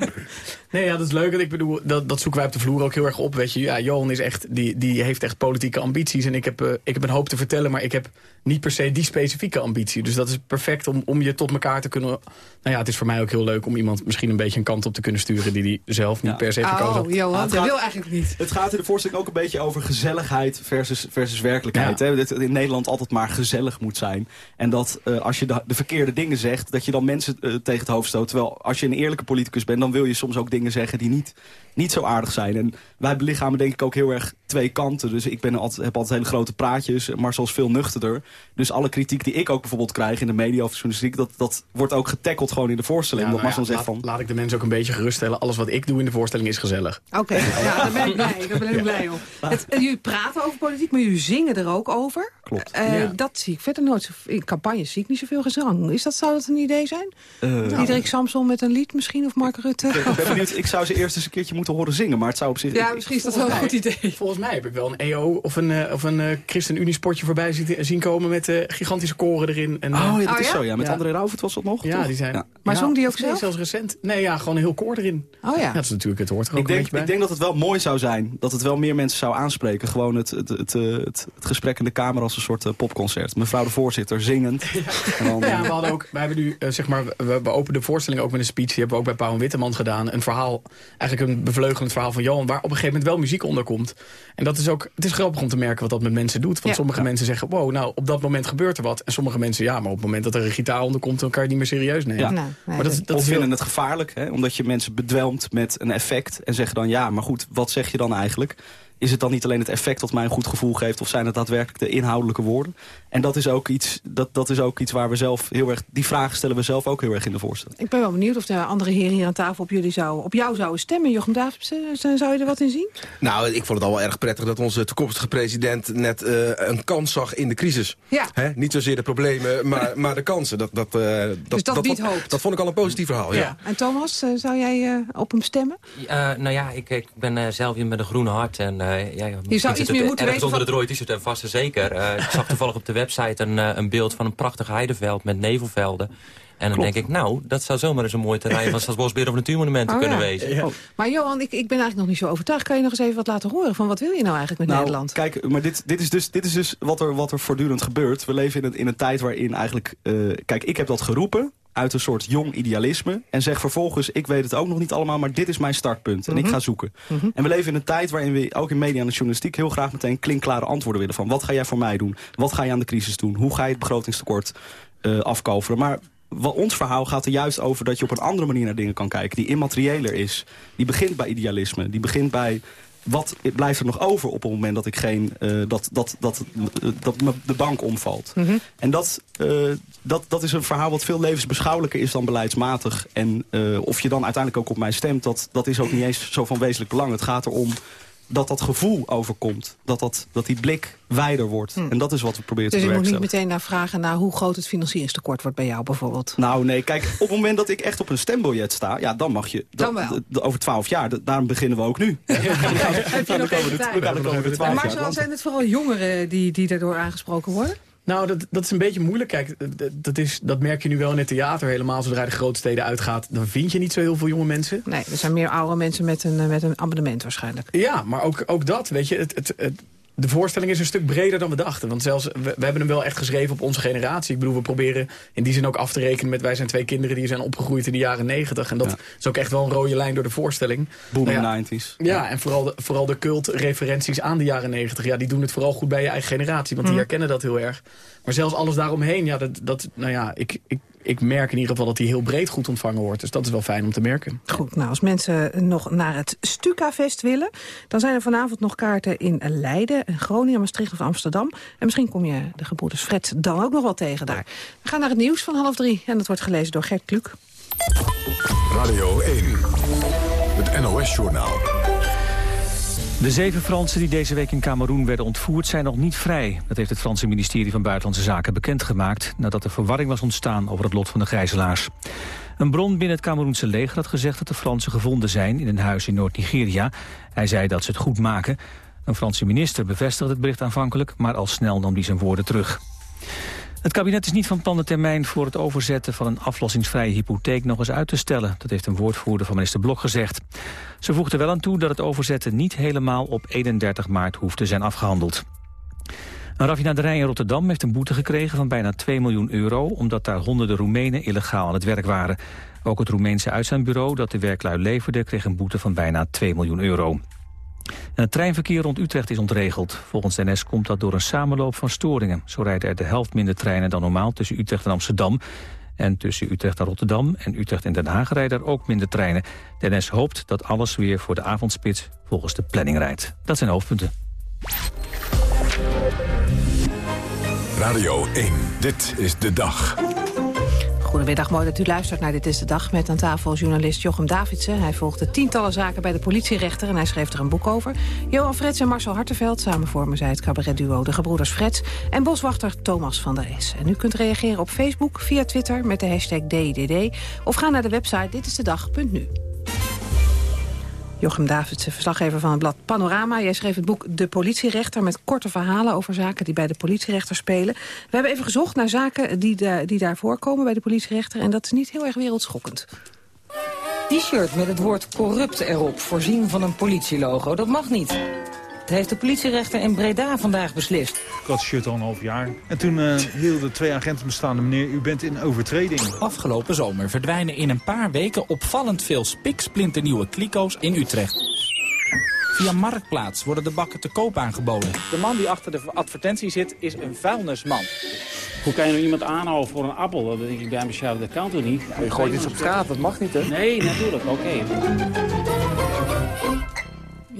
Nee, ja, dat is leuk. En ik bedoel, dat, dat zoeken wij op de vloer ook heel erg op. Weet je, ja, Johan is echt, die, die heeft echt politieke ambities. En ik heb, eh, ik heb een hoop te vertellen, maar ik heb niet per se die specifieke ambitie. Dus dat is perfect om, om je tot elkaar te kunnen... Nou ja, het is voor mij ook heel leuk om iemand misschien een beetje een kant op te kunnen sturen... die die zelf niet per se gekozen had. Oh, Johan, dat wil eigenlijk niet. Het gaat in de voorstelling ook een beetje over gezelligheid versus, versus werkelijkheid. Hè? Dat het in Nederland altijd maar gezellig moet zijn. En dat eh, als je de, de verkeerde dingen zegt, dat je dan mensen eh, tegen het hoofd stoot. Terwijl als je een eerlijke politicus bent, dan wil je soms ook dingen zeggen die niet, niet zo aardig zijn. En wij belichamen denk ik ook heel erg twee kanten. Dus ik ben altijd, heb altijd hele grote praatjes. Marcel is veel nuchterder. Dus alle kritiek die ik ook bijvoorbeeld krijg in de media of journalistiek... dat, dat wordt ook getackeld gewoon in de voorstelling. Ja, omdat nou Marcel ja, zegt laat, van... laat ik de mensen ook een beetje geruststellen. Alles wat ik doe in de voorstelling is gezellig. Oké, ja, daar ben ik blij. Daar ben ik blij om. Het, eh, jullie praten over politiek, maar jullie zingen er ook over. Klopt. Eh, Ja. Dat zie ik verder nooit. zo- In campagnes zie ik niet zoveel gezang. Is dat, zou dat een idee zijn? eh, Diederik Samson met een lied misschien? Of Mark Rutte? ik ben benieuwd, ik zou ze eerst eens een keertje moeten horen zingen. Maar het zou op zich... Ja, misschien is dat wel een goed idee. Volgens mij heb ik wel een EO of een, eh, of een ChristenUnie spotje voorbij zien, zien komen met eh, gigantische koren erin. En, Oh ja, dat Oh, is ja? zo. Ja, met Ja. André was dat nog? Ja, toch? die zijn... Ja. Maar Ja, zong die ook zelf? zelfs recent. Nee, ja, gewoon een heel koor erin. Oh ja. Ja, dat is natuurlijk, het hoort er ook Ik een denk, beetje bij. ik denk dat het wel mooi zou zijn. Dat het wel meer mensen zou aanspreken. Gewoon het, het, het, het, het gesprek in de Kamer als een soort popconcert. Mevrouw de voorzitter zingend. En dan, Ja, we hadden ook, wij hebben nu, zeg maar, we, we openen de voorstelling ook met een speech. Die hebben we ook bij Pauw en Witteman gedaan. Een verhaal, eigenlijk een bevleugelend verhaal van Johan, waar op een gegeven moment wel muziek onder komt. En dat is ook, het is grappig om te merken wat dat met mensen doet. Want Ja. sommige mensen zeggen, wow, nou, op dat moment gebeurt er wat. En sommige mensen, ja, maar op het moment dat er een gitaar onder komt, dan kan je het niet meer serieus nemen. Ja. Nou, Maar dat, dat- of heel, vinden het gevaarlijk, hè? omdat je mensen bedwelmt met een effect. En zeggen dan, ja, maar goed, wat zeg je dan eigenlijk? Is het dan niet alleen het effect dat mij een goed gevoel geeft... of zijn het daadwerkelijk de inhoudelijke woorden? En dat is ook iets, dat, dat is ook iets waar we zelf heel erg... die vragen stellen we zelf ook heel erg in de voorstelling. Ik ben wel benieuwd of de andere heren hier aan tafel op, jullie zou, op jou zouden stemmen. Jochem Davidsen, zou je er wat in zien? Nou, ik vond het al wel erg prettig dat onze toekomstige president net eh, een kans zag in de crisis. Ja. Hè? Niet zozeer de problemen, maar, maar de kansen. Dat, dat, eh, dat, Dus dat biedt vond, hoop. Dat vond ik al een positief verhaal, ja. Ja. En Thomas, eh, zou jij eh, op hem stemmen? Eh, nou ja, ik, ik ben eh, zelf iemand met een groene hart. En, eh, ja, misschien iets zit het meer moeten weten onder van- het rode t-shirt en vast en zeker. Eh, ik zag toevallig op de website een, eh, een beeld van een prachtig heideveld met nevelvelden. En dan Klopt. denk ik, nou, dat zou zomaar eens een mooi terrein van Stadsbosbeheer of Natuurmonumenten Oh, kunnen ja. wezen. Oh. Maar Johan, ik, ik ben eigenlijk nog niet zo overtuigd. Kan je nog eens even wat laten horen van wat wil je nou eigenlijk met Nou, Nederland? kijk, maar dit, dit, is dus, dit is dus wat er, wat er voortdurend gebeurt. We leven in een, in een tijd waarin eigenlijk... eh, kijk, ik heb dat geroepen. Uit een soort jong idealisme... en zeg vervolgens, ik weet het ook nog niet allemaal... maar dit is mijn startpunt en ik Mhm. ga zoeken. En we leven in een tijd waarin we ook in media en de journalistiek... heel graag meteen klinkklare antwoorden willen van... wat ga jij voor mij doen? Wat ga je aan de crisis doen? Hoe ga je het begrotingstekort eh afkoveren? Maar wat ons verhaal gaat er juist over dat je op een andere manier naar dingen kan kijken... die immaterieeler is. Die begint bij idealisme. Die begint bij wat blijft er nog over op het moment dat ik geen eh, dat, dat, dat, dat de bank omvalt. En dat, eh, dat, dat is een verhaal wat veel levensbeschouwelijker is dan beleidsmatig. En eh, of je dan uiteindelijk ook op mij stemt, dat, dat is ook niet eens zo van wezenlijk belang. Het gaat erom dat dat gevoel overkomt. Dat, dat, dat die blik wijder wordt. En dat is wat we proberen Dus te je moet niet meteen naar vragen naar hoe groot het financieringstekort wordt bij jou bijvoorbeeld. Nou nee, kijk, op het moment dat ik echt op een stembiljet sta... ja, dan mag je, Dan wel. over twaalf jaar, daarom beginnen we ook nu. We gaan de komende twaalf jaar. Marcel, zijn het vooral jongeren die, die daardoor aangesproken worden? Nou, dat, dat is een beetje moeilijk. Kijk, dat, is, dat merk je nu wel in het theater helemaal. Zodra je de grote steden uitgaat, dan vind je niet zo heel veel jonge mensen. Nee, er zijn meer oude mensen met een, eh, met een abonnement waarschijnlijk. Ja, maar ook, ook dat, weet je. Het, het, het- de voorstelling is een stuk breder dan we dachten. Want zelfs, we, we hebben hem wel echt geschreven op onze generatie. Ik bedoel, we proberen in die zin ook af te rekenen met... wij zijn twee kinderen die zijn opgegroeid in de jaren negentig. En dat is ook echt wel een rode lijn door de voorstelling. Booming Nou ja, 90s. Ja, en vooral de, vooral de cult-referenties aan de jaren negentig. Ja, die doen het vooral goed bij je eigen generatie. Want die Mhm. herkennen dat heel erg. Maar zelfs alles daaromheen, ja, dat, dat, nou ja, ik, ik, ik merk in ieder geval dat die heel breed goed ontvangen wordt. Dus dat is wel fijn om te merken. Goed, nou, als mensen nog naar het Stuka-fest willen... dan zijn er vanavond nog kaarten in Leiden, in Groningen, Maastricht of Amsterdam. En misschien kom je de gebroeders Fred dan ook nog wel tegen daar. We gaan naar het nieuws van half drie. En dat wordt gelezen door Gert Kluk. Radio 1, het NOS-journaal. De zeven Fransen die deze week in Cameroen werden ontvoerd zijn nog niet vrij. Dat heeft het Franse ministerie van Buitenlandse Zaken bekendgemaakt... nadat er verwarring was ontstaan over het lot van de gijzelaars. Een bron binnen het Cameroense leger had gezegd dat de Fransen gevonden zijn... in een huis in Noord-Nigeria. Hij zei dat ze het goed maken. Een Franse minister bevestigde het bericht aanvankelijk... maar al snel nam hij zijn woorden terug. Het kabinet is niet van plan de termijn voor het overzetten van een aflossingsvrije hypotheek nog eens uit te stellen. Dat heeft een woordvoerder van minister Blok gezegd. Ze voegt er wel aan toe dat het overzetten niet helemaal op 31 maart hoeft te zijn afgehandeld. Een raffinaderij in Rotterdam heeft een boete gekregen van bijna 2 miljoen euro... omdat daar honderden Roemenen illegaal aan het werk waren. Ook het Roemeense uitzendbureau dat de werklui leverde... kreeg een boete van bijna 2 miljoen euro. En het treinverkeer rond Utrecht is ontregeld. Volgens de NS komt dat door een samenloop van storingen. Zo rijden er de helft minder treinen dan normaal tussen Utrecht en Amsterdam. En tussen Utrecht en Rotterdam en Utrecht en Den Haag rijden er ook minder treinen. De NS hoopt dat alles weer voor de avondspits volgens de planning rijdt. Dat zijn hoofdpunten. Radio 1, dit is de dag. Goedemiddag, mooi dat u luistert naar Dit is de Dag... met aan tafel journalist Jochem Davidsen. Hij volgde tientallen zaken bij de politierechter en hij schreef er een boek over. Johan Frets en Marcel Hartenveld, samen vormen zij het cabaretduo De Gebroeders Frets... en boswachter Thomas van der Es. En u kunt reageren op Facebook, via Twitter met de hashtag DDD... of ga naar de website ditistedag.nu. Jochem Davidsen, verslaggever van het blad Panorama. Jij schreef het boek De Politierechter met korte verhalen over zaken die bij de politierechter spelen. We hebben even gezocht naar zaken die, da- die daar voorkomen bij de politierechter. En dat is niet heel erg wereldschokkend. T-shirt met het woord corrupt erop, voorzien van een politielogo. Dat mag niet. Dat heeft de politierechter in Breda vandaag beslist. Ik had shirt al een half jaar. En toen eh, hielden twee agenten me staande, meneer, u bent in overtreding. Afgelopen zomer verdwijnen in een paar weken opvallend veel spiksplinternieuwe kliko's in Utrecht. Via Marktplaats worden de bakken te koop aangeboden. De man die achter de advertentie zit is een vuilnisman. Hoe kan je nou iemand aanhouden voor een appel? Dat denk ik bij een dat kan toch niet? Je gooit iets op straat, dat mag niet hè? Nee, natuurlijk, oké.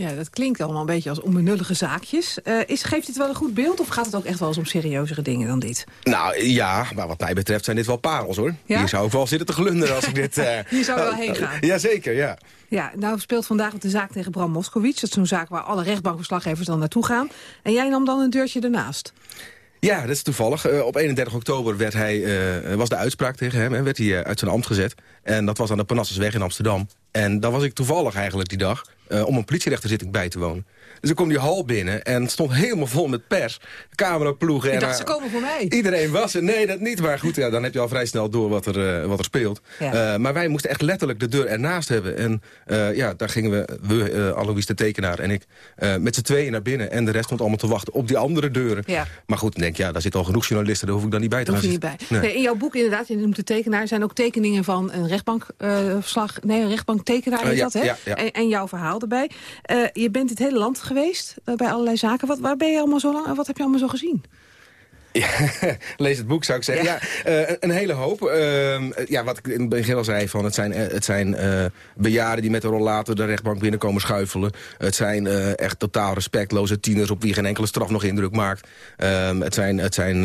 Ja, dat klinkt allemaal een beetje als onbenullige zaakjes. Eh, is, geeft dit wel een goed beeld of gaat het ook echt wel eens om serieuzere dingen dan dit? Nou ja, maar wat mij betreft zijn dit wel parels hoor. Ja? Hier zou ik wel zitten te glunderen als ik dit... eh, Hier zou je wel heen gaan. Jazeker, ja. Ja, nou speelt vandaag de zaak tegen Bram Moskowitz. Dat is zo'n zaak waar alle rechtbankverslaggevers dan naartoe gaan. En jij nam dan een deurtje ernaast. Ja, dat is toevallig. Eh, op 31 oktober werd hij, eh, was de uitspraak tegen hem en werd hij eh, uit zijn ambt gezet. En dat was aan de Panassusweg in Amsterdam. En daar was ik toevallig eigenlijk die dag. Eh, om een politierechterzitting bij te wonen. Dus ik kom die hal binnen en het stond helemaal vol met pers, cameraploegen. Ik dacht, ze komen voor mij. Iedereen was er. Nee, dat niet. Maar goed, ja, dan heb je al vrij snel door wat er, eh, wat er speelt. Ja. Eh, maar wij moesten echt letterlijk de deur ernaast hebben. En eh, ja, daar gingen we, we Alois de tekenaar en ik, met z'n tweeën naar binnen. En de rest stond allemaal te wachten op die andere deuren. Ja. Maar goed, denk, ja, daar zitten al genoeg journalisten. Daar hoef ik dan niet bij te Daar gaan hoef je niet zitten. bij. Nee. in jouw boek inderdaad, je noemt de tekenaar... zijn ook tekeningen van een rechtbankverslag... nee, een rechtbanktekenaar is ja, dat, hè? En, en jouw verhaal erbij. Je bent dit hele land geweest uh, bij allerlei zaken. Wat, waar ben je allemaal zo lang en wat heb je allemaal zo gezien? Ja, lees het boek, zou ik zeggen. Ja, ja uh, een hele hoop. Uh, ja, wat ik in het begin al zei, van, het zijn, het zijn uh, bejaarden die met een rollator de rechtbank binnenkomen schuifelen. Het zijn uh, echt totaal respectloze tieners op wie geen enkele straf nog indruk maakt. Um, het zijn, het zijn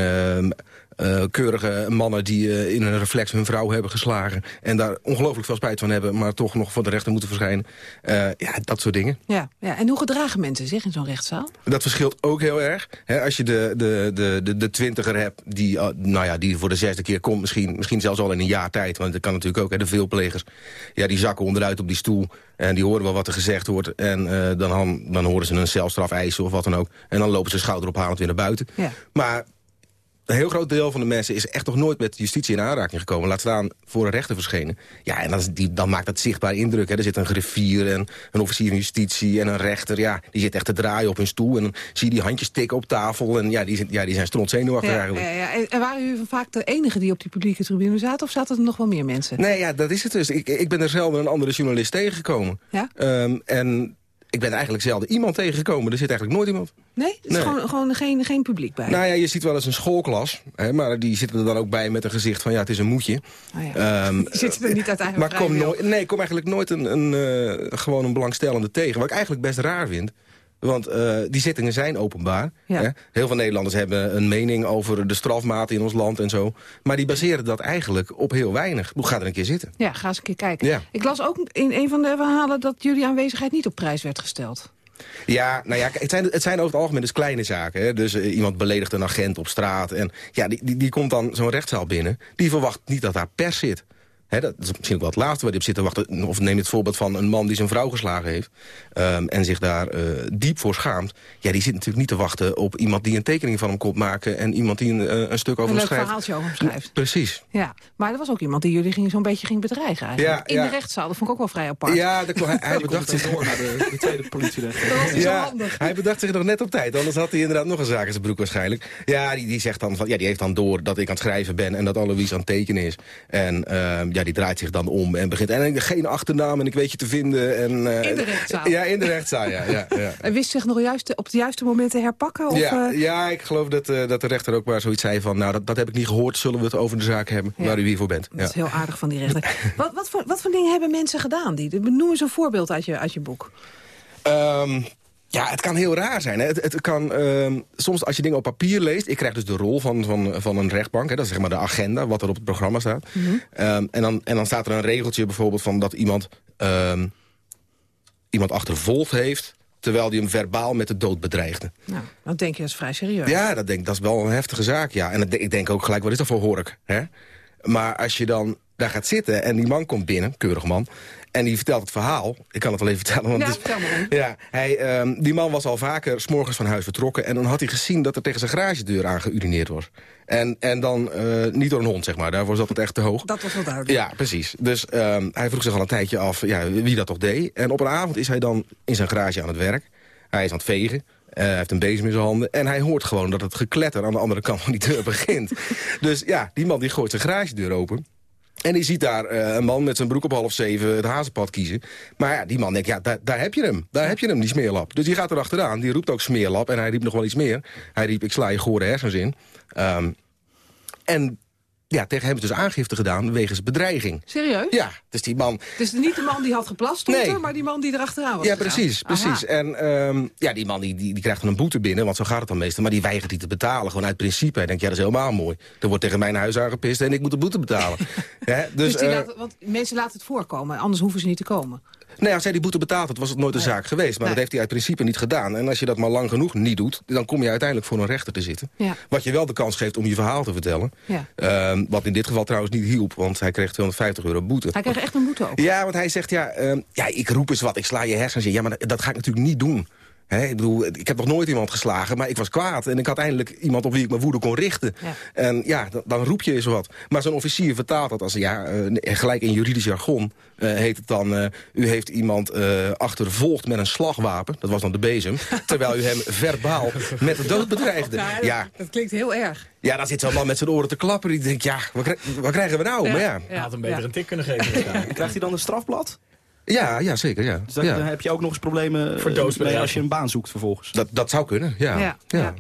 uh, keurige mannen die uh, in een reflex hun vrouw hebben geslagen. En daar ongelooflijk veel spijt van hebben, maar toch nog voor de rechter moeten verschijnen. Uh, ja, dat soort dingen. Ja, ja, en hoe gedragen mensen zich in zo'n rechtszaal? Dat verschilt ook heel erg. He, als je de, de, de, de, de twintiger hebt die, nou ja, die voor de zesde keer komt... Misschien, misschien zelfs al in een jaar tijd, want dat kan natuurlijk ook. Hè, de veelplegers, ja, die zakken onderuit op die stoel... en die horen wel wat er gezegd wordt. En dan, dan horen ze een celstraf eisen of wat dan ook. En dan lopen ze schouderophalend weer naar buiten. Ja. Maar een heel groot deel van de mensen is echt nog nooit met justitie in aanraking gekomen. Laat staan voor een rechter verschenen. Ja, en dan, die, dan maakt dat zichtbaar indruk. Hè. Er zit een griffier en een officier van justitie en een rechter. Ja, die zit echt te draaien op hun stoel. En dan zie je die handjes tikken op tafel. En ja, die, ja, die zijn strontzenuwachtig ja, eigenlijk. Ja, ja. En, en waren u vaak de enige die op die publieke tribune zaten? Of zaten er nog wel meer mensen? Nee, ja, dat is het dus. Ik, ik ben er zelden een andere journalist tegengekomen. Ja? Um, en ik ben eigenlijk zelden iemand tegengekomen. Er zit eigenlijk nooit iemand. Nee? Er is Nee. gewoon, gewoon geen, geen publiek bij? Nou ja, je ziet wel eens een schoolklas. Hè, maar die zitten er dan ook bij met een gezicht van ja, het is een moedje. Oh ja. Ehm, zitten er niet uit eigen maar kom nooit, nee, kom eigenlijk nooit een, een, eh, gewoon een belangstellende tegen. Wat ik eigenlijk best raar vind. Want uh, die zittingen zijn openbaar. Ja. Hè? Heel veel Nederlanders hebben een mening over de strafmaten in ons land en zo. Maar die baseren dat eigenlijk op heel weinig. Hoe gaat er een keer zitten? Ja, ga eens een keer kijken. Ja. Ik las ook in een van de verhalen dat jullie aanwezigheid niet op prijs werd gesteld. Ja, nou ja, het zijn, het zijn over het algemeen dus kleine zaken. Hè? Dus uh, iemand beledigt een agent op straat. En ja, die, die, die komt dan zo'n rechtszaal binnen. Die verwacht niet dat daar pers zit. He, dat is misschien ook wel het laatste waar die op zit te wachten. Of neem het voorbeeld van een man die zijn vrouw geslagen heeft... Um, en zich daar uh, diep voor schaamt. Ja, die zit natuurlijk niet te wachten op iemand die een tekening van hem komt maken... en iemand die een, uh, een stuk over een hem schrijft. verhaaltje over hem schrijft. Precies. Ja, maar er was ook iemand die jullie ging, zo'n beetje ging bedreigen eigenlijk. Ja, In ja. de rechtszaal, dat vond ik ook wel vrij apart. Ja, dat, hij, hij bedacht zich... door naar de, de tweede politierechter. Ja, handig. hij bedacht zich nog net op tijd. Anders had hij inderdaad nog een zaak in zijn broek waarschijnlijk. Ja, die, die zegt dan van, ja, die heeft dan door dat ik aan het schrijven ben... en dat Alois aan het tekenen is. En uh, ja, die draait zich dan om en begint... en geen achternaam en ik weet je te vinden. En, uh, In de rechtszaal. Ja, in de rechtszaal, ja. ja, ja. En wist zich nog juist op het juiste moment te herpakken? Of, ja, uh... ja, ik geloof dat, uh, dat de rechter ook maar zoiets zei van... nou, dat, dat heb ik niet gehoord, zullen we het over de zaak hebben... Ja. waar u hiervoor bent. Dat is heel aardig van die rechter. wat, wat, voor, wat voor dingen hebben mensen gedaan? Die, noem eens een voorbeeld uit je, uit je boek. Um, ja, het kan heel raar zijn. Hè. Het, het kan, um, soms als je dingen op papier leest... ik krijg dus de rol van, van, van een rechtbank. Hè, dat is zeg maar de agenda, wat er op het programma staat. Mhm. Mm -hmm. um, en, dan, en dan staat er een regeltje bijvoorbeeld van dat iemand... Um, iemand achtervolgd heeft terwijl hij hem verbaal met de dood bedreigde. Nou, dat denk je, dat is vrij serieus. Ja, dat, denk, dat is wel een heftige zaak, ja. En ik denk ook gelijk, wat is dat voor hork? Hè? Maar als je dan daar gaat zitten en die man komt binnen, keurig man... En die vertelt het verhaal. Ik kan het wel even vertellen. Want ja, het is, vertel maar. Ja, hij, um, die man was al vaker s'morgens van huis vertrokken. En dan had hij gezien dat er tegen zijn garagedeur aangeurineerd was. En, en dan uh, niet door een hond, zeg maar. Daarvoor zat het echt te hoog. Dat was wel duidelijk. Ja, precies. Dus um, hij vroeg zich al een tijdje af ja, wie dat toch deed. En op een avond is hij dan in zijn garage aan het werk. Hij is aan het vegen. Uh, hij heeft een bezem in zijn handen. En hij hoort gewoon dat het gekletter aan de andere kant van die deur begint. dus ja, die man die gooit zijn garagedeur open. En die ziet daar uh, een man met zijn broek op half zeven het hazenpad kiezen. Maar ja, die man denkt, ja, daar, daar heb je hem. Daar heb je hem, die smeerlap. Dus die gaat erachteraan. Die roept ook smeerlap. En hij riep nog wel iets meer. Hij riep, ik sla je gore hersens in. Um, en ja, tegen hem dus aangifte gedaan wegens bedreiging. Serieus? Ja, dus die man... Dus niet de man die had geplast Nee. maar die man die erachteraan was Ja, gegaan. precies, precies. Aha. En um, ja, die man die, die, die krijgt dan een boete binnen, want zo gaat het dan meestal. Maar die weigert die te betalen, gewoon uit principe. Hij denkt, ja, dat is helemaal mooi. Er wordt tegen mijn huis aangepist en ik moet de boete betalen. Dus, dus die uh, laten, want mensen laten het voorkomen, anders hoeven ze niet te komen. Nou ja, als hij die boete betaald had, was het nooit een zaak geweest. Maar dat heeft hij uit principe niet gedaan. En als je dat maar lang genoeg niet doet... dan kom je uiteindelijk voor een rechter te zitten. Ja. Wat je wel de kans geeft om je verhaal te vertellen. Ja. Ehm, wat in dit geval trouwens niet hielp, want hij kreeg 250 euro boete. Hij kreeg echt een boete ook. Ja, want hij zegt, ja, ehm, ja, ik roep eens wat, ik sla je hersens in. Ja, maar dat, dat ga ik natuurlijk niet doen. Hè, ik bedoel, ik heb nog nooit iemand geslagen, maar ik was kwaad. En ik had eindelijk iemand op wie ik mijn woede kon richten. Ja. En ja, dan, dan roep je eens wat. Maar zo'n officier vertaalt dat als, ja, eh, gelijk in juridisch jargon... eh, heet het dan, eh, u heeft iemand eh, achtervolgd met een slagwapen. Dat was dan de bezem. terwijl u hem verbaal met de dood bedreigde. Ja, Ja, dat, dat klinkt heel erg. ja, dan zit zo'n man met zijn oren te klappen. Die denkt, ja, wat, kri- wat krijgen we nou? Maar ja, Hij had hem beter Ja. een tik kunnen geven. Krijgt hij dan een strafblad? Ja, ja zeker, ja. Dus dan ja. dan heb je ook nog eens problemen Voor eh, mee als je een baan zoekt vervolgens. Dat, dat zou kunnen, ja. Ja, ja. ja.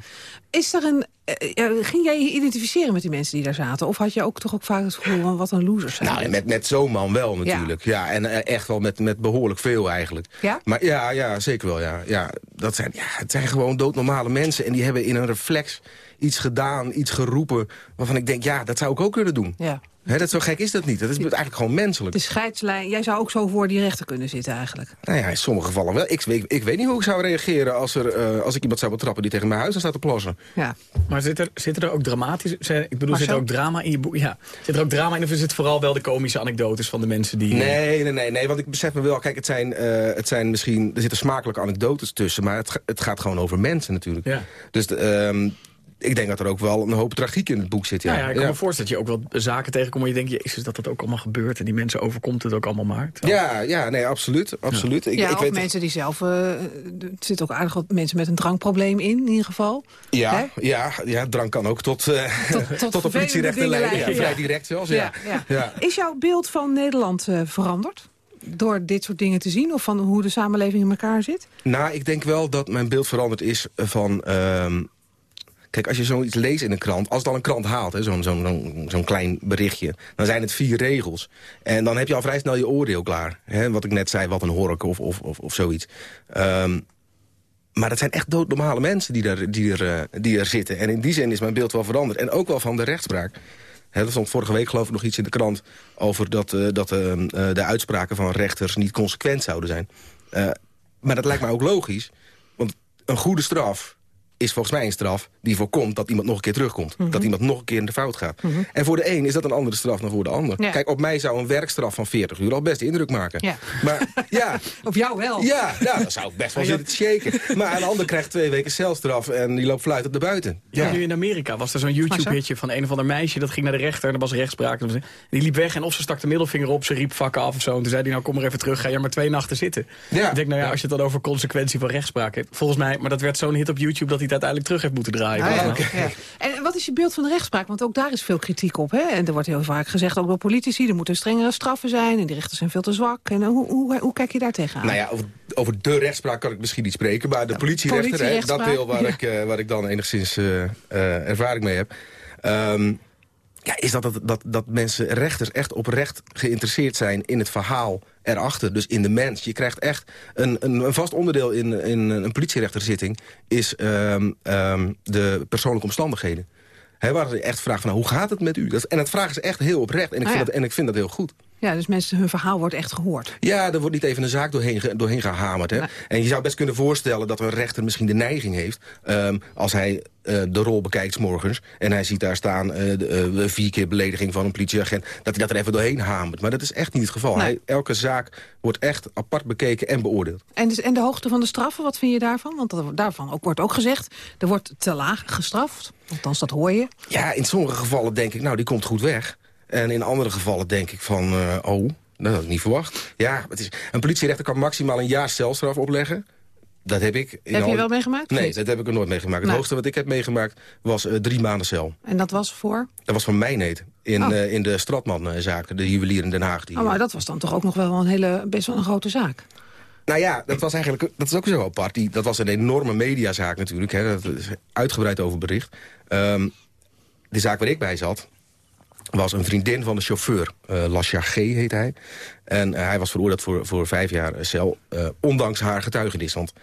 Is er een, eh, ging jij je identificeren met die mensen die daar zaten? Of had je ook toch ook vaak het gevoel van wat een losers zijn? Nou, met, met zo'n man wel natuurlijk. Ja. en eh, echt wel met, met behoorlijk veel eigenlijk. Ja? Maar ja, ja zeker wel. Ja. Ja, dat zijn, ja, het zijn gewoon doodnormale mensen. En die hebben in een reflex iets gedaan, iets geroepen... waarvan ik denk, ja, dat zou ik ook kunnen doen. Ja. Hè, dat zo gek is dat niet. Dat is eigenlijk gewoon menselijk. De scheidslijn, jij zou ook zo voor die rechter kunnen zitten eigenlijk. Nou ja, in sommige gevallen wel. Ik, weet- ik weet niet hoe ik zou reageren als, er, eh, als ik iemand zou betrappen... die tegen mijn huis aan staat te plassen. Ja. Maar zit er, zitten er ook dramatisch... zijn- Ik bedoel, zit er ook drama in je boek? Ja. Zit er ook drama in of is het vooral wel de komische anekdotes van de mensen die... Nee, nee, nee, nee, want ik besef me wel... Kijk, het zijn, eh, het zijn misschien... Er zitten smakelijke anekdotes tussen... maar het, het gaat gewoon over mensen natuurlijk. Ja. Dus de, ehm, ik denk dat er ook wel een hoop tragiek in het boek zit. Ja, Nou ja, ik kan ja. me voorstellen dat je ook wel zaken tegenkomt... en je denkt, jezus, dat dat ook allemaal gebeurt... en die mensen overkomt het ook allemaal maar. Ja, ja, nee, absoluut. absoluut. Ik, ja, ik of weet mensen die zelf... eh, er zitten ook aardig wat mensen met een drankprobleem in, in ieder geval. Ja, Hè? ja, ja, drank kan ook tot, eh, tot, tot de vervelende politierechter dingen leiden. Ja, vrij ja. direct zelfs, ja. Ja, ja. Is jouw beeld van Nederland eh, veranderd? Door dit soort dingen te zien? Of van hoe de samenleving in elkaar zit? Nou, ik denk wel dat mijn beeld veranderd is van... ehm, kijk, als je zoiets leest in een krant... als het al een krant haalt, zo'n zo'n zo'n klein berichtje... dan zijn het vier regels. En dan heb je al vrij snel je oordeel klaar. Hè, wat ik net zei, wat een hork of, of, of, of zoiets. Ehm, maar dat zijn echt doodnormale mensen die er, die, er, eh, die er zitten. En in die zin is mijn beeld wel veranderd. En ook wel van de rechtspraak. Hè, er stond vorige week geloof ik nog iets in de krant... over dat, eh, dat eh, de uitspraken van rechters niet consequent zouden zijn. Maar dat lijkt me ook logisch. Want een goede straf is volgens mij een straf die voorkomt dat iemand nog een keer terugkomt. Mhm. Dat iemand nog een keer in de fout gaat. En voor de een is dat een andere straf dan voor de ander. Ja. Kijk, op mij zou een werkstraf van 40 uur al best indruk maken. Ja. Maar ja, Op jou wel. ja, nou, dan zou ik best wel zitten te shaken. Maar een ander krijgt twee weken celstraf en die loopt fluitend naar buiten. Ja. Nu in Amerika was er zo'n YouTube-hitje van een of ander meisje... dat ging naar de rechter en er was rechtspraak. En die liep weg en of ze stak de middelvinger op, ze riep vakken af of zo. En toen zei hij, nou kom maar even terug, ga je maar twee nachten zitten. Ja. Ik denk, nou ja, als je het dan over consequentie van rechtspraak hebt. Volgens mij, maar dat werd zo'n hit op YouTube dat hij het uiteindelijk terug heeft moeten draaien. Ah, ja. En wat is je beeld van de rechtspraak? Want ook daar is veel kritiek op. Hè? En er wordt heel vaak gezegd, ook door politici... er moeten strengere straffen zijn en die rechters zijn veel te zwak. En, eh, hoe, hoe, hoe kijk je daar tegenaan? Nou ja, over, over de rechtspraak kan ik misschien niet spreken. Maar de politierechter, hè, dat deel waar, ja. ik, eh, waar ik dan enigszins eh, eh, ervaring mee heb... ehm, ja, is dat, dat, dat, dat mensen, rechters, echt oprecht geïnteresseerd zijn in het verhaal erachter. Dus in de mens. Je krijgt echt een, een, een vast onderdeel in, in een politierechterzitting... is ehm, ehm, de persoonlijke omstandigheden. Hè, waar ze echt vragen van, nou, hoe gaat het met u? Dat, en dat vragen ze echt heel oprecht. En ik, Ah, vind, ja. dat, en ik vind dat heel goed. Ja, dus mensen, hun verhaal wordt echt gehoord. Ja, er wordt niet even een zaak doorheen, doorheen gehamerd. Hè? En je zou best kunnen voorstellen dat een rechter misschien de neiging heeft... ehm, als hij eh, de rol bekijkt morgens... en hij ziet daar staan eh, de, eh, vier keer belediging van een politieagent... dat hij dat er even doorheen hamert. Maar dat is echt niet het geval. Nee. Hij, elke zaak wordt echt apart bekeken en beoordeeld. En, dus, en de hoogte van de straffen, wat vind je daarvan? Want dat, daarvan ook, wordt ook gezegd, er wordt te laag gestraft. Althans, dat hoor je. Ja, in sommige gevallen denk ik, nou, die komt goed weg. En in andere gevallen denk ik van, eh, oh, dat had ik niet verwacht. Ja, het is, een politierechter kan maximaal een jaar celstraf opleggen. Dat heb ik. Heb je wel meegemaakt? Nee, dat heb ik er nooit meegemaakt. Het Nee. hoogste wat ik heb meegemaakt was eh, drie maanden cel. En dat was voor? Dat was van mijn neet. In, Oh. eh, in de Stratman-zaak, de juwelier in Den Haag. Die, Oh, maar dat was dan toch ook nog wel een hele, best wel een grote zaak. Nou ja, dat was eigenlijk dat is ook zo apart. Die, dat was een enorme mediazaak natuurlijk. Hè. Dat is uitgebreid over bericht. Ehm, de zaak waar ik bij zat was een vriendin van de chauffeur. eh Lasja G. heet hij. En eh, hij was veroordeeld voor, voor vijf jaar cel. eh, ondanks haar getuigenis. Want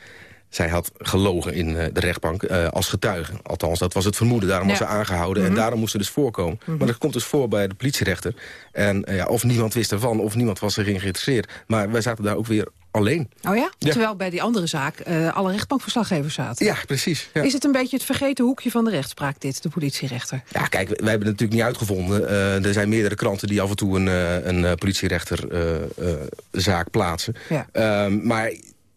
zij had gelogen in de rechtbank als getuige. Althans, dat was het vermoeden. Daarom was ze aangehouden Mhm. en daarom moest ze dus voorkomen. Mhm. Maar dat komt dus voor bij de politierechter. En ja, of niemand wist ervan, of niemand was erin geïnteresseerd. Maar wij zaten daar ook weer alleen. Oh ja? Ja. Terwijl bij die andere zaak eh, alle rechtbankverslaggevers zaten. Ja, precies. Ja. Is het een beetje het vergeten hoekje van de rechtspraak dit, de politierechter? Ja, kijk, wij hebben het natuurlijk niet uitgevonden. Eh, er zijn meerdere kranten die af en toe een, eh, een eh, politierechter eh, eh, zaak plaatsen. Ja. Ehm, maar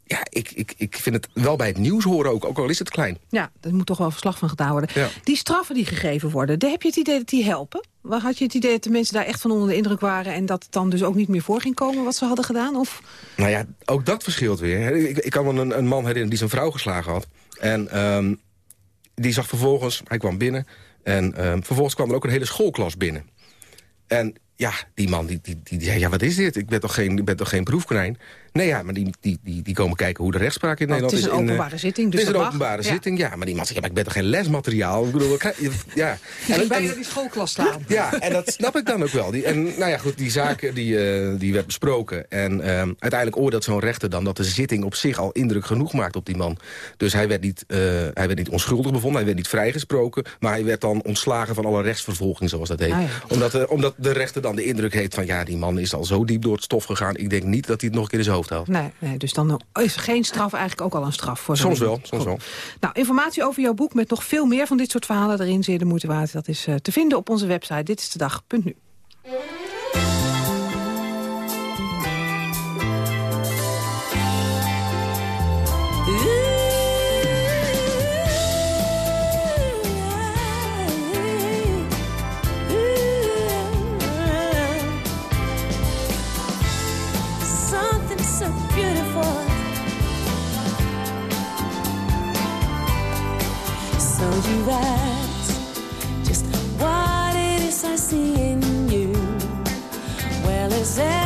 ja, ik, ik, ik vind het wel bij het nieuws horen ook, ook al is het klein. Ja, er moet toch wel verslag van gedaan worden. Ja. Die straffen die gegeven worden, daar heb je het idee dat die helpen? Waar Had je het idee dat de mensen daar echt van onder de indruk waren... en dat het dan dus ook niet meer voor ging komen wat ze hadden gedaan? Of... Nou ja, ook dat verschilt weer. Ik, ik kan me een, een man herinneren die zijn vrouw geslagen had. En ehm, die zag vervolgens, hij kwam binnen... en ehm, vervolgens kwam er ook een hele schoolklas binnen. En ja, die man die, die, die, die zei, ja, wat is dit? Ik ben toch geen, ik ben toch geen proefkonijn? Nee, ja, maar die, die, die, die komen kijken hoe de rechtspraak in Want Nederland het is een in, eh, openbare zitting, dus het is een mag. openbare Ja. zitting, ja. Maar die man zegt, ja, ik ben toch geen lesmateriaal? Ik bedoel, ja. En, bij die schoolklas staan. Ja, en dat snap ik dan ook wel. Die, en nou ja, goed, die zaak die, eh, die werd besproken. En ehm, uiteindelijk oordeelt zo'n rechter dan dat de zitting op zich al indruk genoeg maakt op die man. Dus hij werd, niet, eh, hij werd niet onschuldig bevonden, hij werd niet vrijgesproken. Maar hij werd dan ontslagen van alle rechtsvervolging, zoals dat heet. Ah, ja. omdat, omdat de rechter dan de indruk heeft van... ja, die man is al zo diep door het stof gegaan. Ik denk niet dat hij het nog een keer in zijn Nee, nee, dus dan is geen straf eigenlijk ook al een straf voor Soms wel, soms wel. Nou, informatie over jouw boek met nog veel meer van dit soort verhalen erin, zeer de moeite waard. Dat is eh, te vinden op onze website Dit is de dag.nu. Something you ask just what it is I see in you. Well, every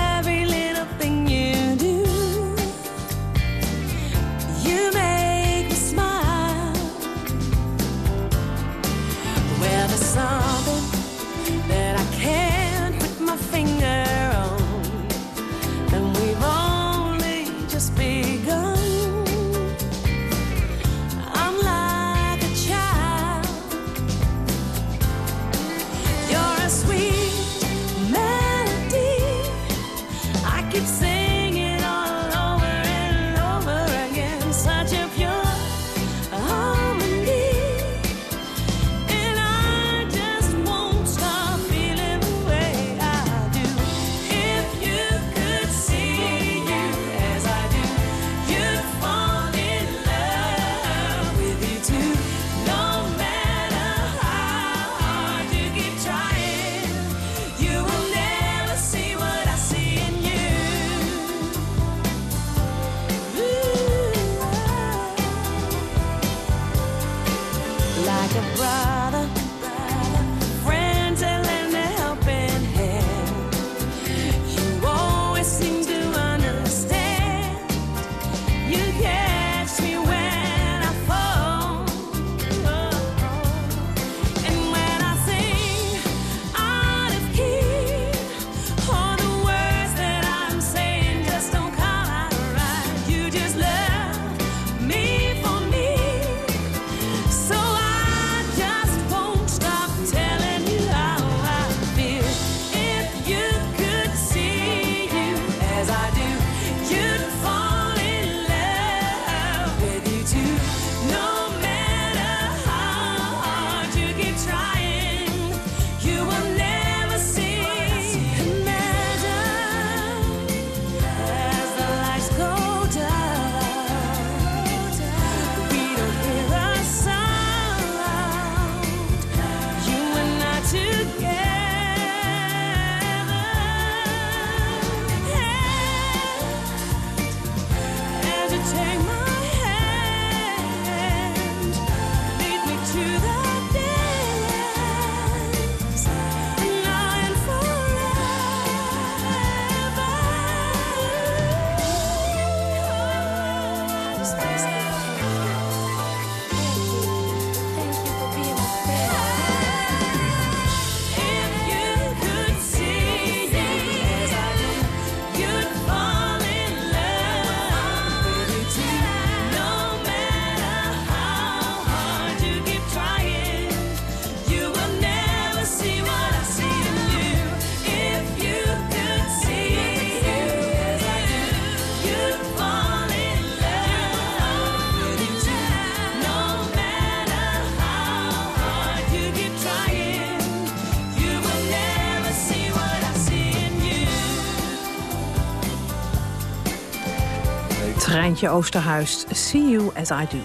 Treintje Oosterhuis, See You As I Do.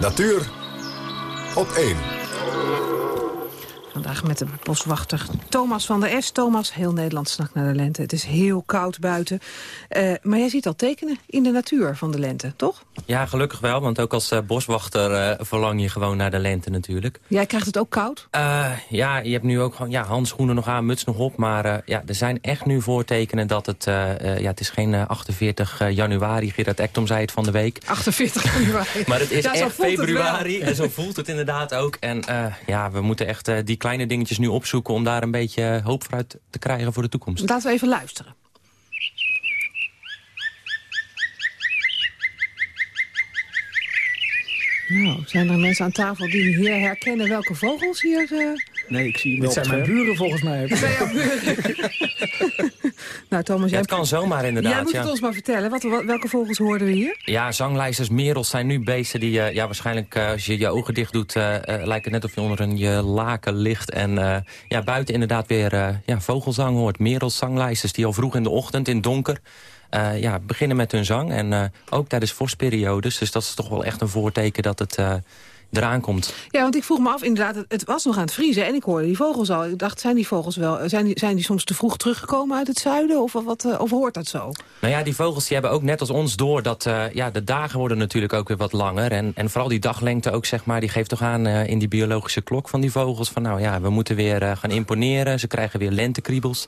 Natuur op 1. Vandaag met de boswachter Thomas van der S. Thomas, heel Nederland snakt naar de lente. Het is heel koud buiten. Eh, maar jij ziet al tekenen in de natuur van de lente, toch? Ja, gelukkig wel, want ook als eh, boswachter eh, verlang je gewoon naar de lente natuurlijk. Jij krijgt het ook koud? Ja, je hebt nu ook gewoon ja, handschoenen nog aan, muts nog op. Maar ja, er zijn echt nu voortekenen dat het... ja, het is geen eh, 48 januari, Gerard Ekdom zei het van de week. 48 januari. Maar het is Ja, echt februari en zo voelt het inderdaad ook. En ja, we moeten echt die kleine dingetjes nu opzoeken... om daar een beetje hoop vooruit te krijgen voor de toekomst. Laten we even luisteren. Nou, zijn er mensen aan tafel die hier herkennen welke vogels hier... eh, Nee, ik zie hem Dit zijn mijn buren volgens mij. Dat zijn jouw buren. nou, Thomas, Ja, jij, het kan zomaar jij inderdaad, moet ja. het ons maar vertellen. Wat, welke vogels hoorden we hier? Ja, zanglijsters, merels zijn nu beesten die... eh, ja, waarschijnlijk eh, als je je ogen dicht doet... lijkt het net of je onder een je laken ligt. En eh, ja, buiten inderdaad weer eh, ja, vogelzang hoort. Merels, zanglijsters die al vroeg in de ochtend in het donker... eh, ja, beginnen met hun zang. En eh, ook tijdens vorstperiodes. Dus dat is toch wel echt een voorteken dat het eh, eraan komt. Ja, want ik vroeg me af, inderdaad, het, was nog aan het vriezen... en ik hoorde die vogels al. Ik dacht, zijn die vogels wel... zijn die, zijn die soms te vroeg teruggekomen uit het zuiden? Of, wat, eh, of hoort dat zo? Nou ja, die vogels die hebben ook net als ons door dat eh, ja, de dagen worden natuurlijk ook weer wat langer. En, en vooral die daglengte ook, zeg maar, die geeft toch aan eh, in die biologische klok van die vogels. Van nou ja, we moeten weer gaan imponeren. Ze krijgen weer lentekriebels.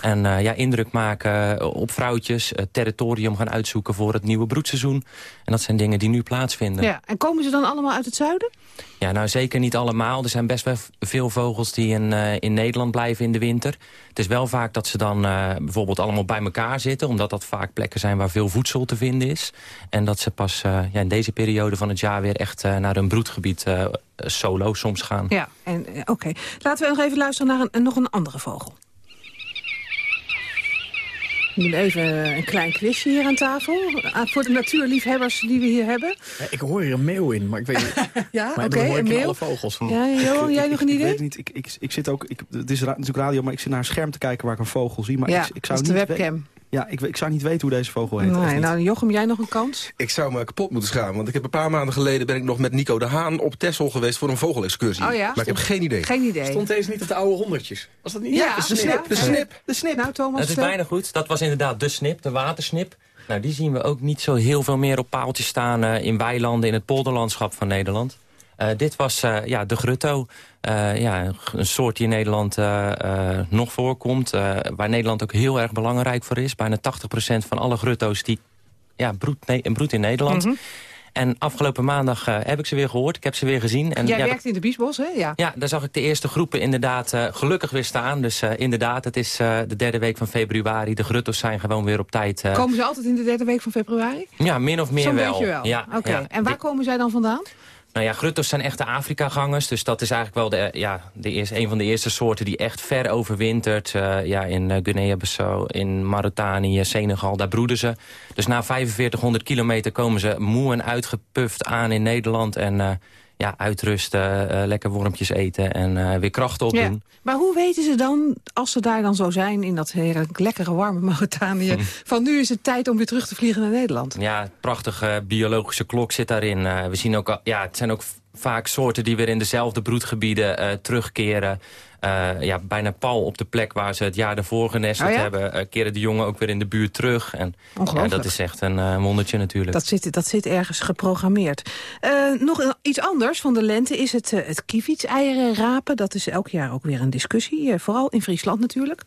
En ja, indruk maken op vrouwtjes. territorium gaan uitzoeken voor het nieuwe broedseizoen. En dat zijn dingen die nu plaatsvinden. Ja, en komen ze dan allemaal uit het zuiden? Ja, nou zeker niet allemaal. Er zijn best wel veel vogels die in, eh, in Nederland blijven in de winter. Het is wel vaak dat ze dan eh, bijvoorbeeld allemaal bij elkaar zitten... omdat dat vaak plekken zijn waar veel voedsel te vinden is. En dat ze pas eh, ja, in deze periode van het jaar weer echt naar hun broedgebied solo soms gaan. Ja, en oké. Laten we nog even luisteren naar een, nog een andere vogel. Doen even een klein quizje hier aan tafel. Ah, Voor de natuurliefhebbers die we hier hebben. Ja, ik hoor hier een meeuw in, maar ik weet niet. Ja, maar oké, ik een van meeuw. alle vogels. Ja, Johan, jij nog een Ik idee? weet het niet. Ik, ik, ik zit ook, ik, het is ra- natuurlijk radio, maar ik zit naar een scherm te kijken waar ik een vogel zie. Maar Ja, ik, ik dat zou is de niet webcam. Ja, ik, ik zou niet weten hoe deze vogel heet. Nee, nou, Jochem, jij nog een kans? Ik zou me kapot moeten schamen, want ik heb een paar maanden geleden... ben ik nog met Nico de Haan op Texel geweest voor een vogelexcursie. Oh ja? Maar ik heb geen idee. Geen idee. Stond deze niet op de oude honderdjes? Was dat niet? Ja, de snip, de snip. De snip. Nou, Thomas. Het is eh, bijna goed. Dat was inderdaad de snip, de watersnip. Nou, die zien we ook niet zo heel veel meer op paaltjes staan... eh, in weilanden, in het polderlandschap van Nederland. Eh, dit was eh, ja, de grutto. Eh, ja, een, soort die in Nederland nog voorkomt. waar Nederland ook heel erg belangrijk voor is. Bijna 80% van alle grutto's die ja, broedt, ne broedt in Nederland. Mhm. En afgelopen maandag heb ik ze weer gehoord. Ik heb ze weer gezien. En, Jij ja, werkt in de Biesbos, hè? Ja. ja, daar zag ik de eerste groepen inderdaad gelukkig weer staan. Dus inderdaad, het is de derde week van februari. De grutto's zijn gewoon weer op tijd. Komen ze altijd in de derde week van februari? ja, min of meer wel. wel. Ja, Oké. ja. En waar komen zij dan vandaan? Nou ja, grutto's zijn echte Afrika-gangers. Dus dat is eigenlijk wel de, ja, de eerste, een van de eerste soorten die echt ver overwintert. Eh, ja, in eh, Guinea-Bissau, in Mauritanië, Senegal, daar broeden ze. Dus na 4500 kilometer komen ze moe en uitgepuft aan in Nederland. En eh, ja, uitrusten, eh, lekker wormpjes eten en eh, weer krachten opdoen. Maar hoe weten ze dan, als ze daar dan zo zijn... in dat heerlijk lekkere warme Mauritanië... van nu is het tijd om weer terug te vliegen naar Nederland? Ja, prachtige biologische klok zit daarin. Eh, we zien ook, ja, het zijn ook vaak soorten die weer in dezelfde broedgebieden eh, terugkeren. Eh, ja, bijna pal op de plek waar ze het jaar daarvoor genesteld Oh ja? hebben... eh, keren de jongen ook weer in de buurt terug. En ja, dat is echt een eh, wondertje natuurlijk. Dat zit, dat zit ergens geprogrammeerd. Nog iets anders van de lente is het, het rapen. Dat is elk jaar ook weer een discussie. vooral in Friesland natuurlijk.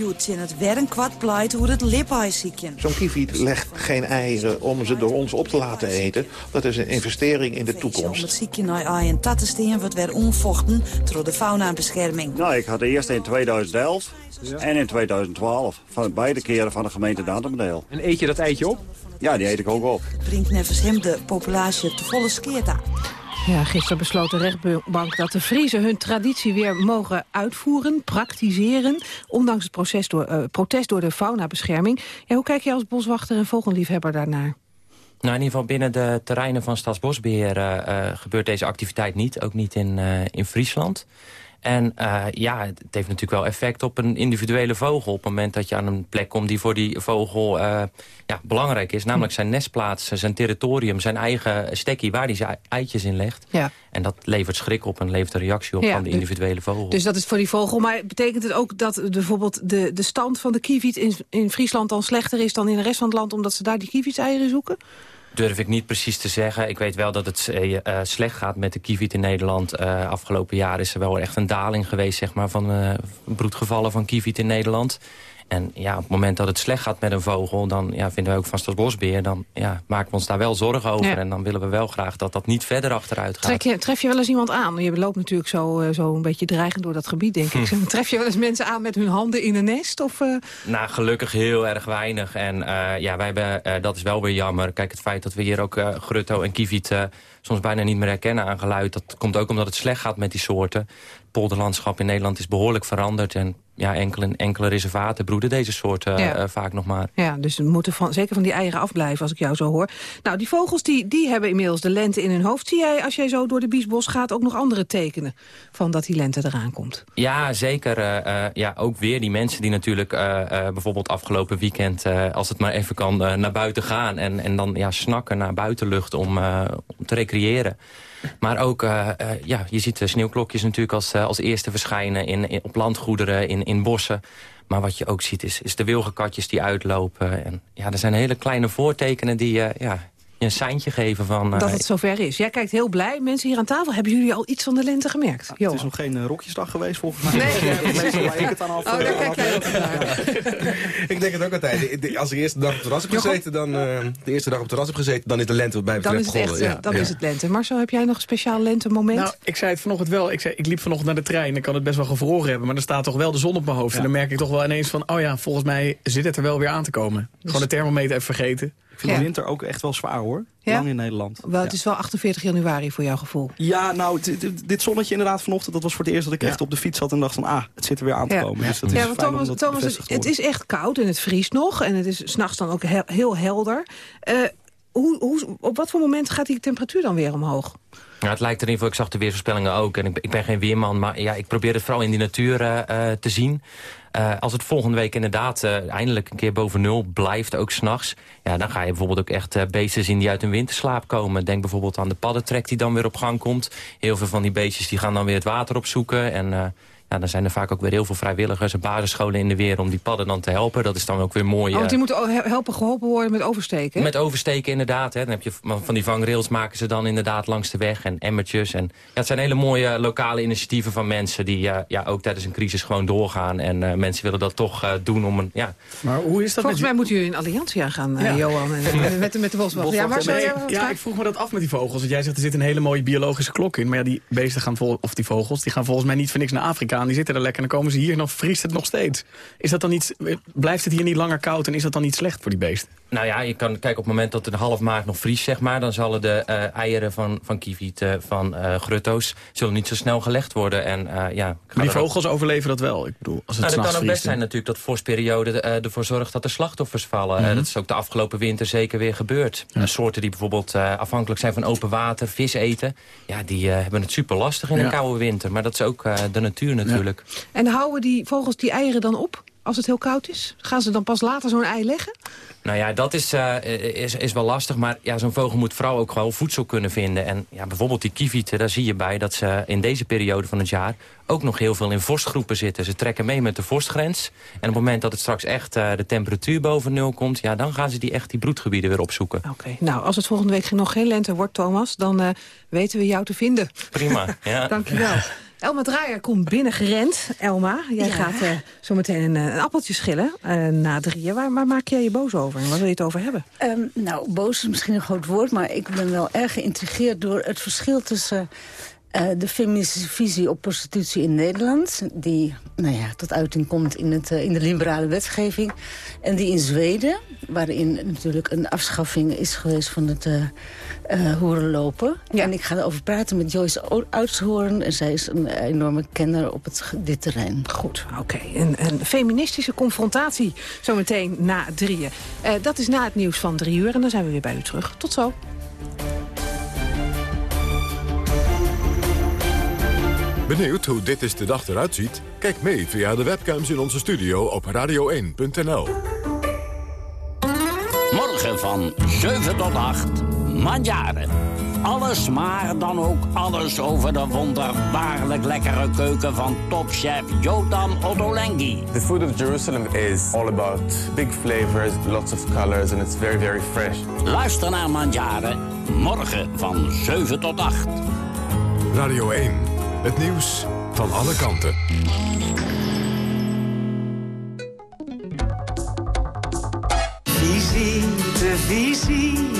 Je het in het werk kwart pleit hoe het liphuisziekje. Zo'n kieviet legt geen eieren om ze door ons op te laten eten. Dat is een investering in de Om toekomst. het ziekje naar ai en tattensteen wordt weer onvochten door de faunabescherming. Nou, ik had de eerste in 2011 en in 2012. Van beide keren van de gemeente Dantemdeel. En eet je dat eitje op? Ja, die eet ik ook op. Brengt nevens hem de populatie te volle skeert aan. Ja, gisteren besloot de rechtbank dat de Friesen hun traditie weer mogen uitvoeren, praktiseren, ondanks het proces door, eh, protest door de faunabescherming. Ja, hoe kijk je als boswachter en vogelliefhebber daarnaar? Nou, in ieder geval binnen de terreinen van Staatsbosbeheer eh, eh, gebeurt deze activiteit niet. Ook niet in, in Friesland. En eh, ja, het heeft natuurlijk wel effect op een individuele vogel. Op het moment dat je aan een plek komt die voor die vogel eh, ja, belangrijk is. Namelijk zijn nestplaats, zijn territorium, zijn eigen stekkie waar hij zijn eitjes in legt. Ja. En dat levert schrik op en levert een reactie op Ja, van de dus- individuele vogel. Dus dat is voor die vogel. Maar betekent het ook dat bijvoorbeeld de, de stand van de kieviet in, in Friesland dan slechter is dan in de rest van het land... omdat ze daar die kievietseieren zoeken? Durf ik niet precies te zeggen. Ik weet wel dat het eh, eh, slecht gaat met de kieviet in Nederland. Eh, afgelopen jaar is er wel echt een daling geweest zeg maar, van broedgevallen van kieviet in Nederland. En ja, op het moment dat het slecht gaat met een vogel... dan ja, vinden we ook vast als bosbeer... dan ja, maken we ons daar wel zorgen over. Ja. En dan willen we wel graag dat dat niet verder achteruit gaat. Trek je, tref je wel eens iemand aan? Je loopt natuurlijk zo, eh, zo een beetje dreigend door dat gebied, denk ik. Hm. Tref je wel eens mensen aan met hun handen in een nest? Of, eh, Nou, gelukkig heel erg weinig. En eh, ja, wij hebben, dat is wel weer jammer. Kijk, het feit dat we hier ook grutto en kieviet soms bijna niet meer herkennen aan geluid... dat komt ook omdat het slecht gaat met die soorten. Polderlandschap in Nederland is behoorlijk veranderd... en ja, enkele, enkele reservaten broeden deze soorten Ja. eh, vaak nog maar. Ja, dus we moeten van, zeker van die eieren afblijven, als ik jou zo hoor. Nou, die vogels die, die hebben inmiddels de lente in hun hoofd. Zie jij, als jij zo door de biesbos gaat, ook nog andere tekenen... van dat die lente eraan komt? Ja, zeker. eh, eh, ja, ook weer die mensen die natuurlijk eh, eh, bijvoorbeeld afgelopen weekend... eh, als het maar even kan, eh, naar buiten gaan. En, en dan ja, snakken naar buitenlucht om, eh, om te recreëren. Maar ook, eh, eh, ja, je ziet de sneeuwklokjes natuurlijk als, eh, als eerste verschijnen... In, op landgoederen, in, in bossen. Maar wat je ook ziet is, is de wilgenkatjes die uitlopen. En ja, er zijn hele kleine voortekenen die eh, ja, een seintje geven van... eh, dat het zover is. Jij kijkt heel blij. Mensen hier aan tafel, hebben jullie al iets van de lente gemerkt? Het is nog geen eh, rokjesdag geweest volgens mij. Nee. Eh, meestal waar ik het aan af. Oh, daar eh, kijk jij ook naar. Ik denk het ook altijd. Als ik de eerste dag op het terras heb gezeten, dan, eh, de eerste dag op het terras heb gezeten, dan is de lente wat mij Dan betreft is het echt begonnen. eh, dan is het lente. Marcel, heb jij nog een speciaal lentemoment? Nou, ik zei het vanochtend wel. Ik, zei, ik liep vanochtend naar de trein. Dan kan het best wel gevroren hebben. Maar er staat toch wel de zon op mijn hoofd. En dan merk ik toch wel ineens van... oh ja, volgens mij zit het er wel weer aan te komen. Gewoon de thermometer even vergeten. Ik vind de winter ook echt wel zwaar hoor. Ja? Lang in Nederland. wel, het is wel 48 januari voor jouw gevoel. Ja, nou, dit- zonnetje inderdaad vanochtend, dat was voor het eerst dat ik echt op de fiets zat en dacht van, ah, het zit er weer aan te Ja. komen. Dus dat is ja, want Thomas, dat Thomas het, is echt koud en het vriest nog. En het is s'nachts dan ook he- heel helder. Eh, hoe, op wat voor moment gaat die temperatuur dan weer omhoog? Het lijkt er in ieder ik zag de weersvoorspellingen ook. En ik, ik ben geen weerman, maar ja, ik probeer het vooral in die natuur eh, eh, te zien. Eh, als het volgende week inderdaad eindelijk een keer boven nul blijft, ook s'nachts... Ja, dan ga je bijvoorbeeld ook echt beesten zien die uit hun winterslaap komen. Denk bijvoorbeeld aan de paddentrek die dan weer op gang komt. Heel veel van die beestjes die gaan dan weer het water opzoeken. En eh, ja, dan zijn er vaak ook weer heel veel vrijwilligers en basisscholen in de weer... om die padden dan te helpen. Dat is dan ook weer mooi. Oh, want eh, die moeten helpen geholpen worden met oversteken. met oversteken inderdaad. Hè. Dan heb je van die vangrails maken ze dan inderdaad langs de weg. En emmertjes. En, ja, het zijn hele mooie lokale initiatieven van mensen... die eh, ja, ook tijdens een crisis gewoon doorgaan. En eh, mensen willen dat toch eh, doen om een... Ja. Maar hoe is dat Volgens mij moeten jullie een alliantie aangaan, eh, Ja. Johan. En, met, de- met de boswacht. Ja, maar Nee, ja, ik vroeg me dat af met die vogels. Want jij zegt er zit een hele mooie biologische klok in. Maar ja, die beesten gaan vol, of die vogels, die gaan volgens mij niet voor niks naar Afrika. Die zitten er lekker en dan komen ze hier en dan vriest het nog steeds. Is dat dan niet, blijft het hier niet langer koud en is dat dan niet slecht voor die beesten? Nou ja, je kan kijken op het moment dat het een half maart nog vriest, zeg maar... dan zullen de eh, eieren van, van kievieten, van eh, grutto's... zullen niet zo snel gelegd worden. En, eh, ja, Maar die ook- vogels overleven dat wel. Ik bedoel, als het Nou, dat kan ook best zijn natuurlijk dat vorstperiode eh, ervoor zorgt dat er slachtoffers vallen. Eh, Mhm. dat is ook de afgelopen winter zeker weer gebeurd. Eh, soorten die bijvoorbeeld eh, afhankelijk zijn van open water, vis eten... ja, die eh, hebben het super lastig in Ja. een koude winter. Maar dat is ook eh, de natuur natuurlijk. En houden die vogels die eieren dan op als het heel koud is? Gaan ze dan pas later zo'n ei leggen? Nou ja, dat is, eh, is, is wel lastig. Maar ja, zo'n vogel moet vooral ook gewoon voedsel kunnen vinden. En ja, bijvoorbeeld die kievieten, daar zie je bij dat ze in deze periode van het jaar... ook nog heel veel in vorstgroepen zitten. Ze trekken mee met de vorstgrens. En op het moment dat het straks echt eh, de temperatuur boven nul komt... ja, dan gaan ze die echt die broedgebieden weer opzoeken. Oké, nou, als het volgende week nog geen lente wordt, Thomas... dan eh, weten we jou te vinden. Prima, ja. Dankjewel. Elma Draaier komt binnen gerend. Elma, jij Ja. gaat eh, zo meteen een, eh, een appeltje schillen eh, na drieën. Waar, waar maak jij je boos over en waar wil je het over hebben? Ehm, nou, boos is misschien een groot woord, maar ik ben wel erg geïntrigeerd door het verschil tussen de feministische visie op prostitutie in Nederland, die nou ja, tot uiting komt in, het, in de liberale wetgeving, en die in Zweden, waarin natuurlijk een afschaffing is geweest van het eh eh, hoerenlopen. En ik ga erover praten met Joyce Oudshoorn, en zij is een enorme kenner op het, dit terrein. Goed, oké. Een, een feministische confrontatie zometeen na drieën. Eh, dat is na het nieuws van drie uur en dan zijn we weer bij u terug. Tot zo. Benieuwd hoe dit is de dag eruit ziet? Kijk mee via de webcams in onze studio op radio1.nl. Morgen van 7 tot 8, Mandjaren. Alles, maar dan ook alles over de wonderbaarlijk lekkere keuken van topchef Jotam Ottolenghi. The food of Jerusalem is all about big flavors, lots of colors, and it's very, very fresh. Luister naar Mandjaren, morgen van 7 tot 8. Radio 1, het nieuws van alle kanten. Visite, visite,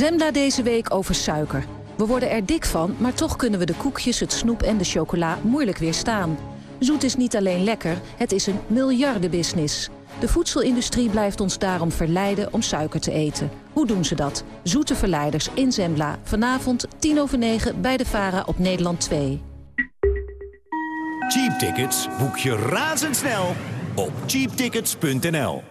Zembla deze week over suiker. We worden er dik van, maar toch kunnen we de koekjes, het snoep en de chocola moeilijk weerstaan. Zoet is niet alleen lekker, het is een miljardenbusiness. De voedselindustrie blijft ons daarom verleiden om suiker te eten. Hoe doen ze dat? Zoete verleiders in Zembla. Vanavond 10 over 9 bij de VARA op Nederland 2. Cheap tickets boek je razendsnel op cheaptickets.nl.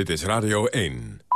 Dit is Radio 1.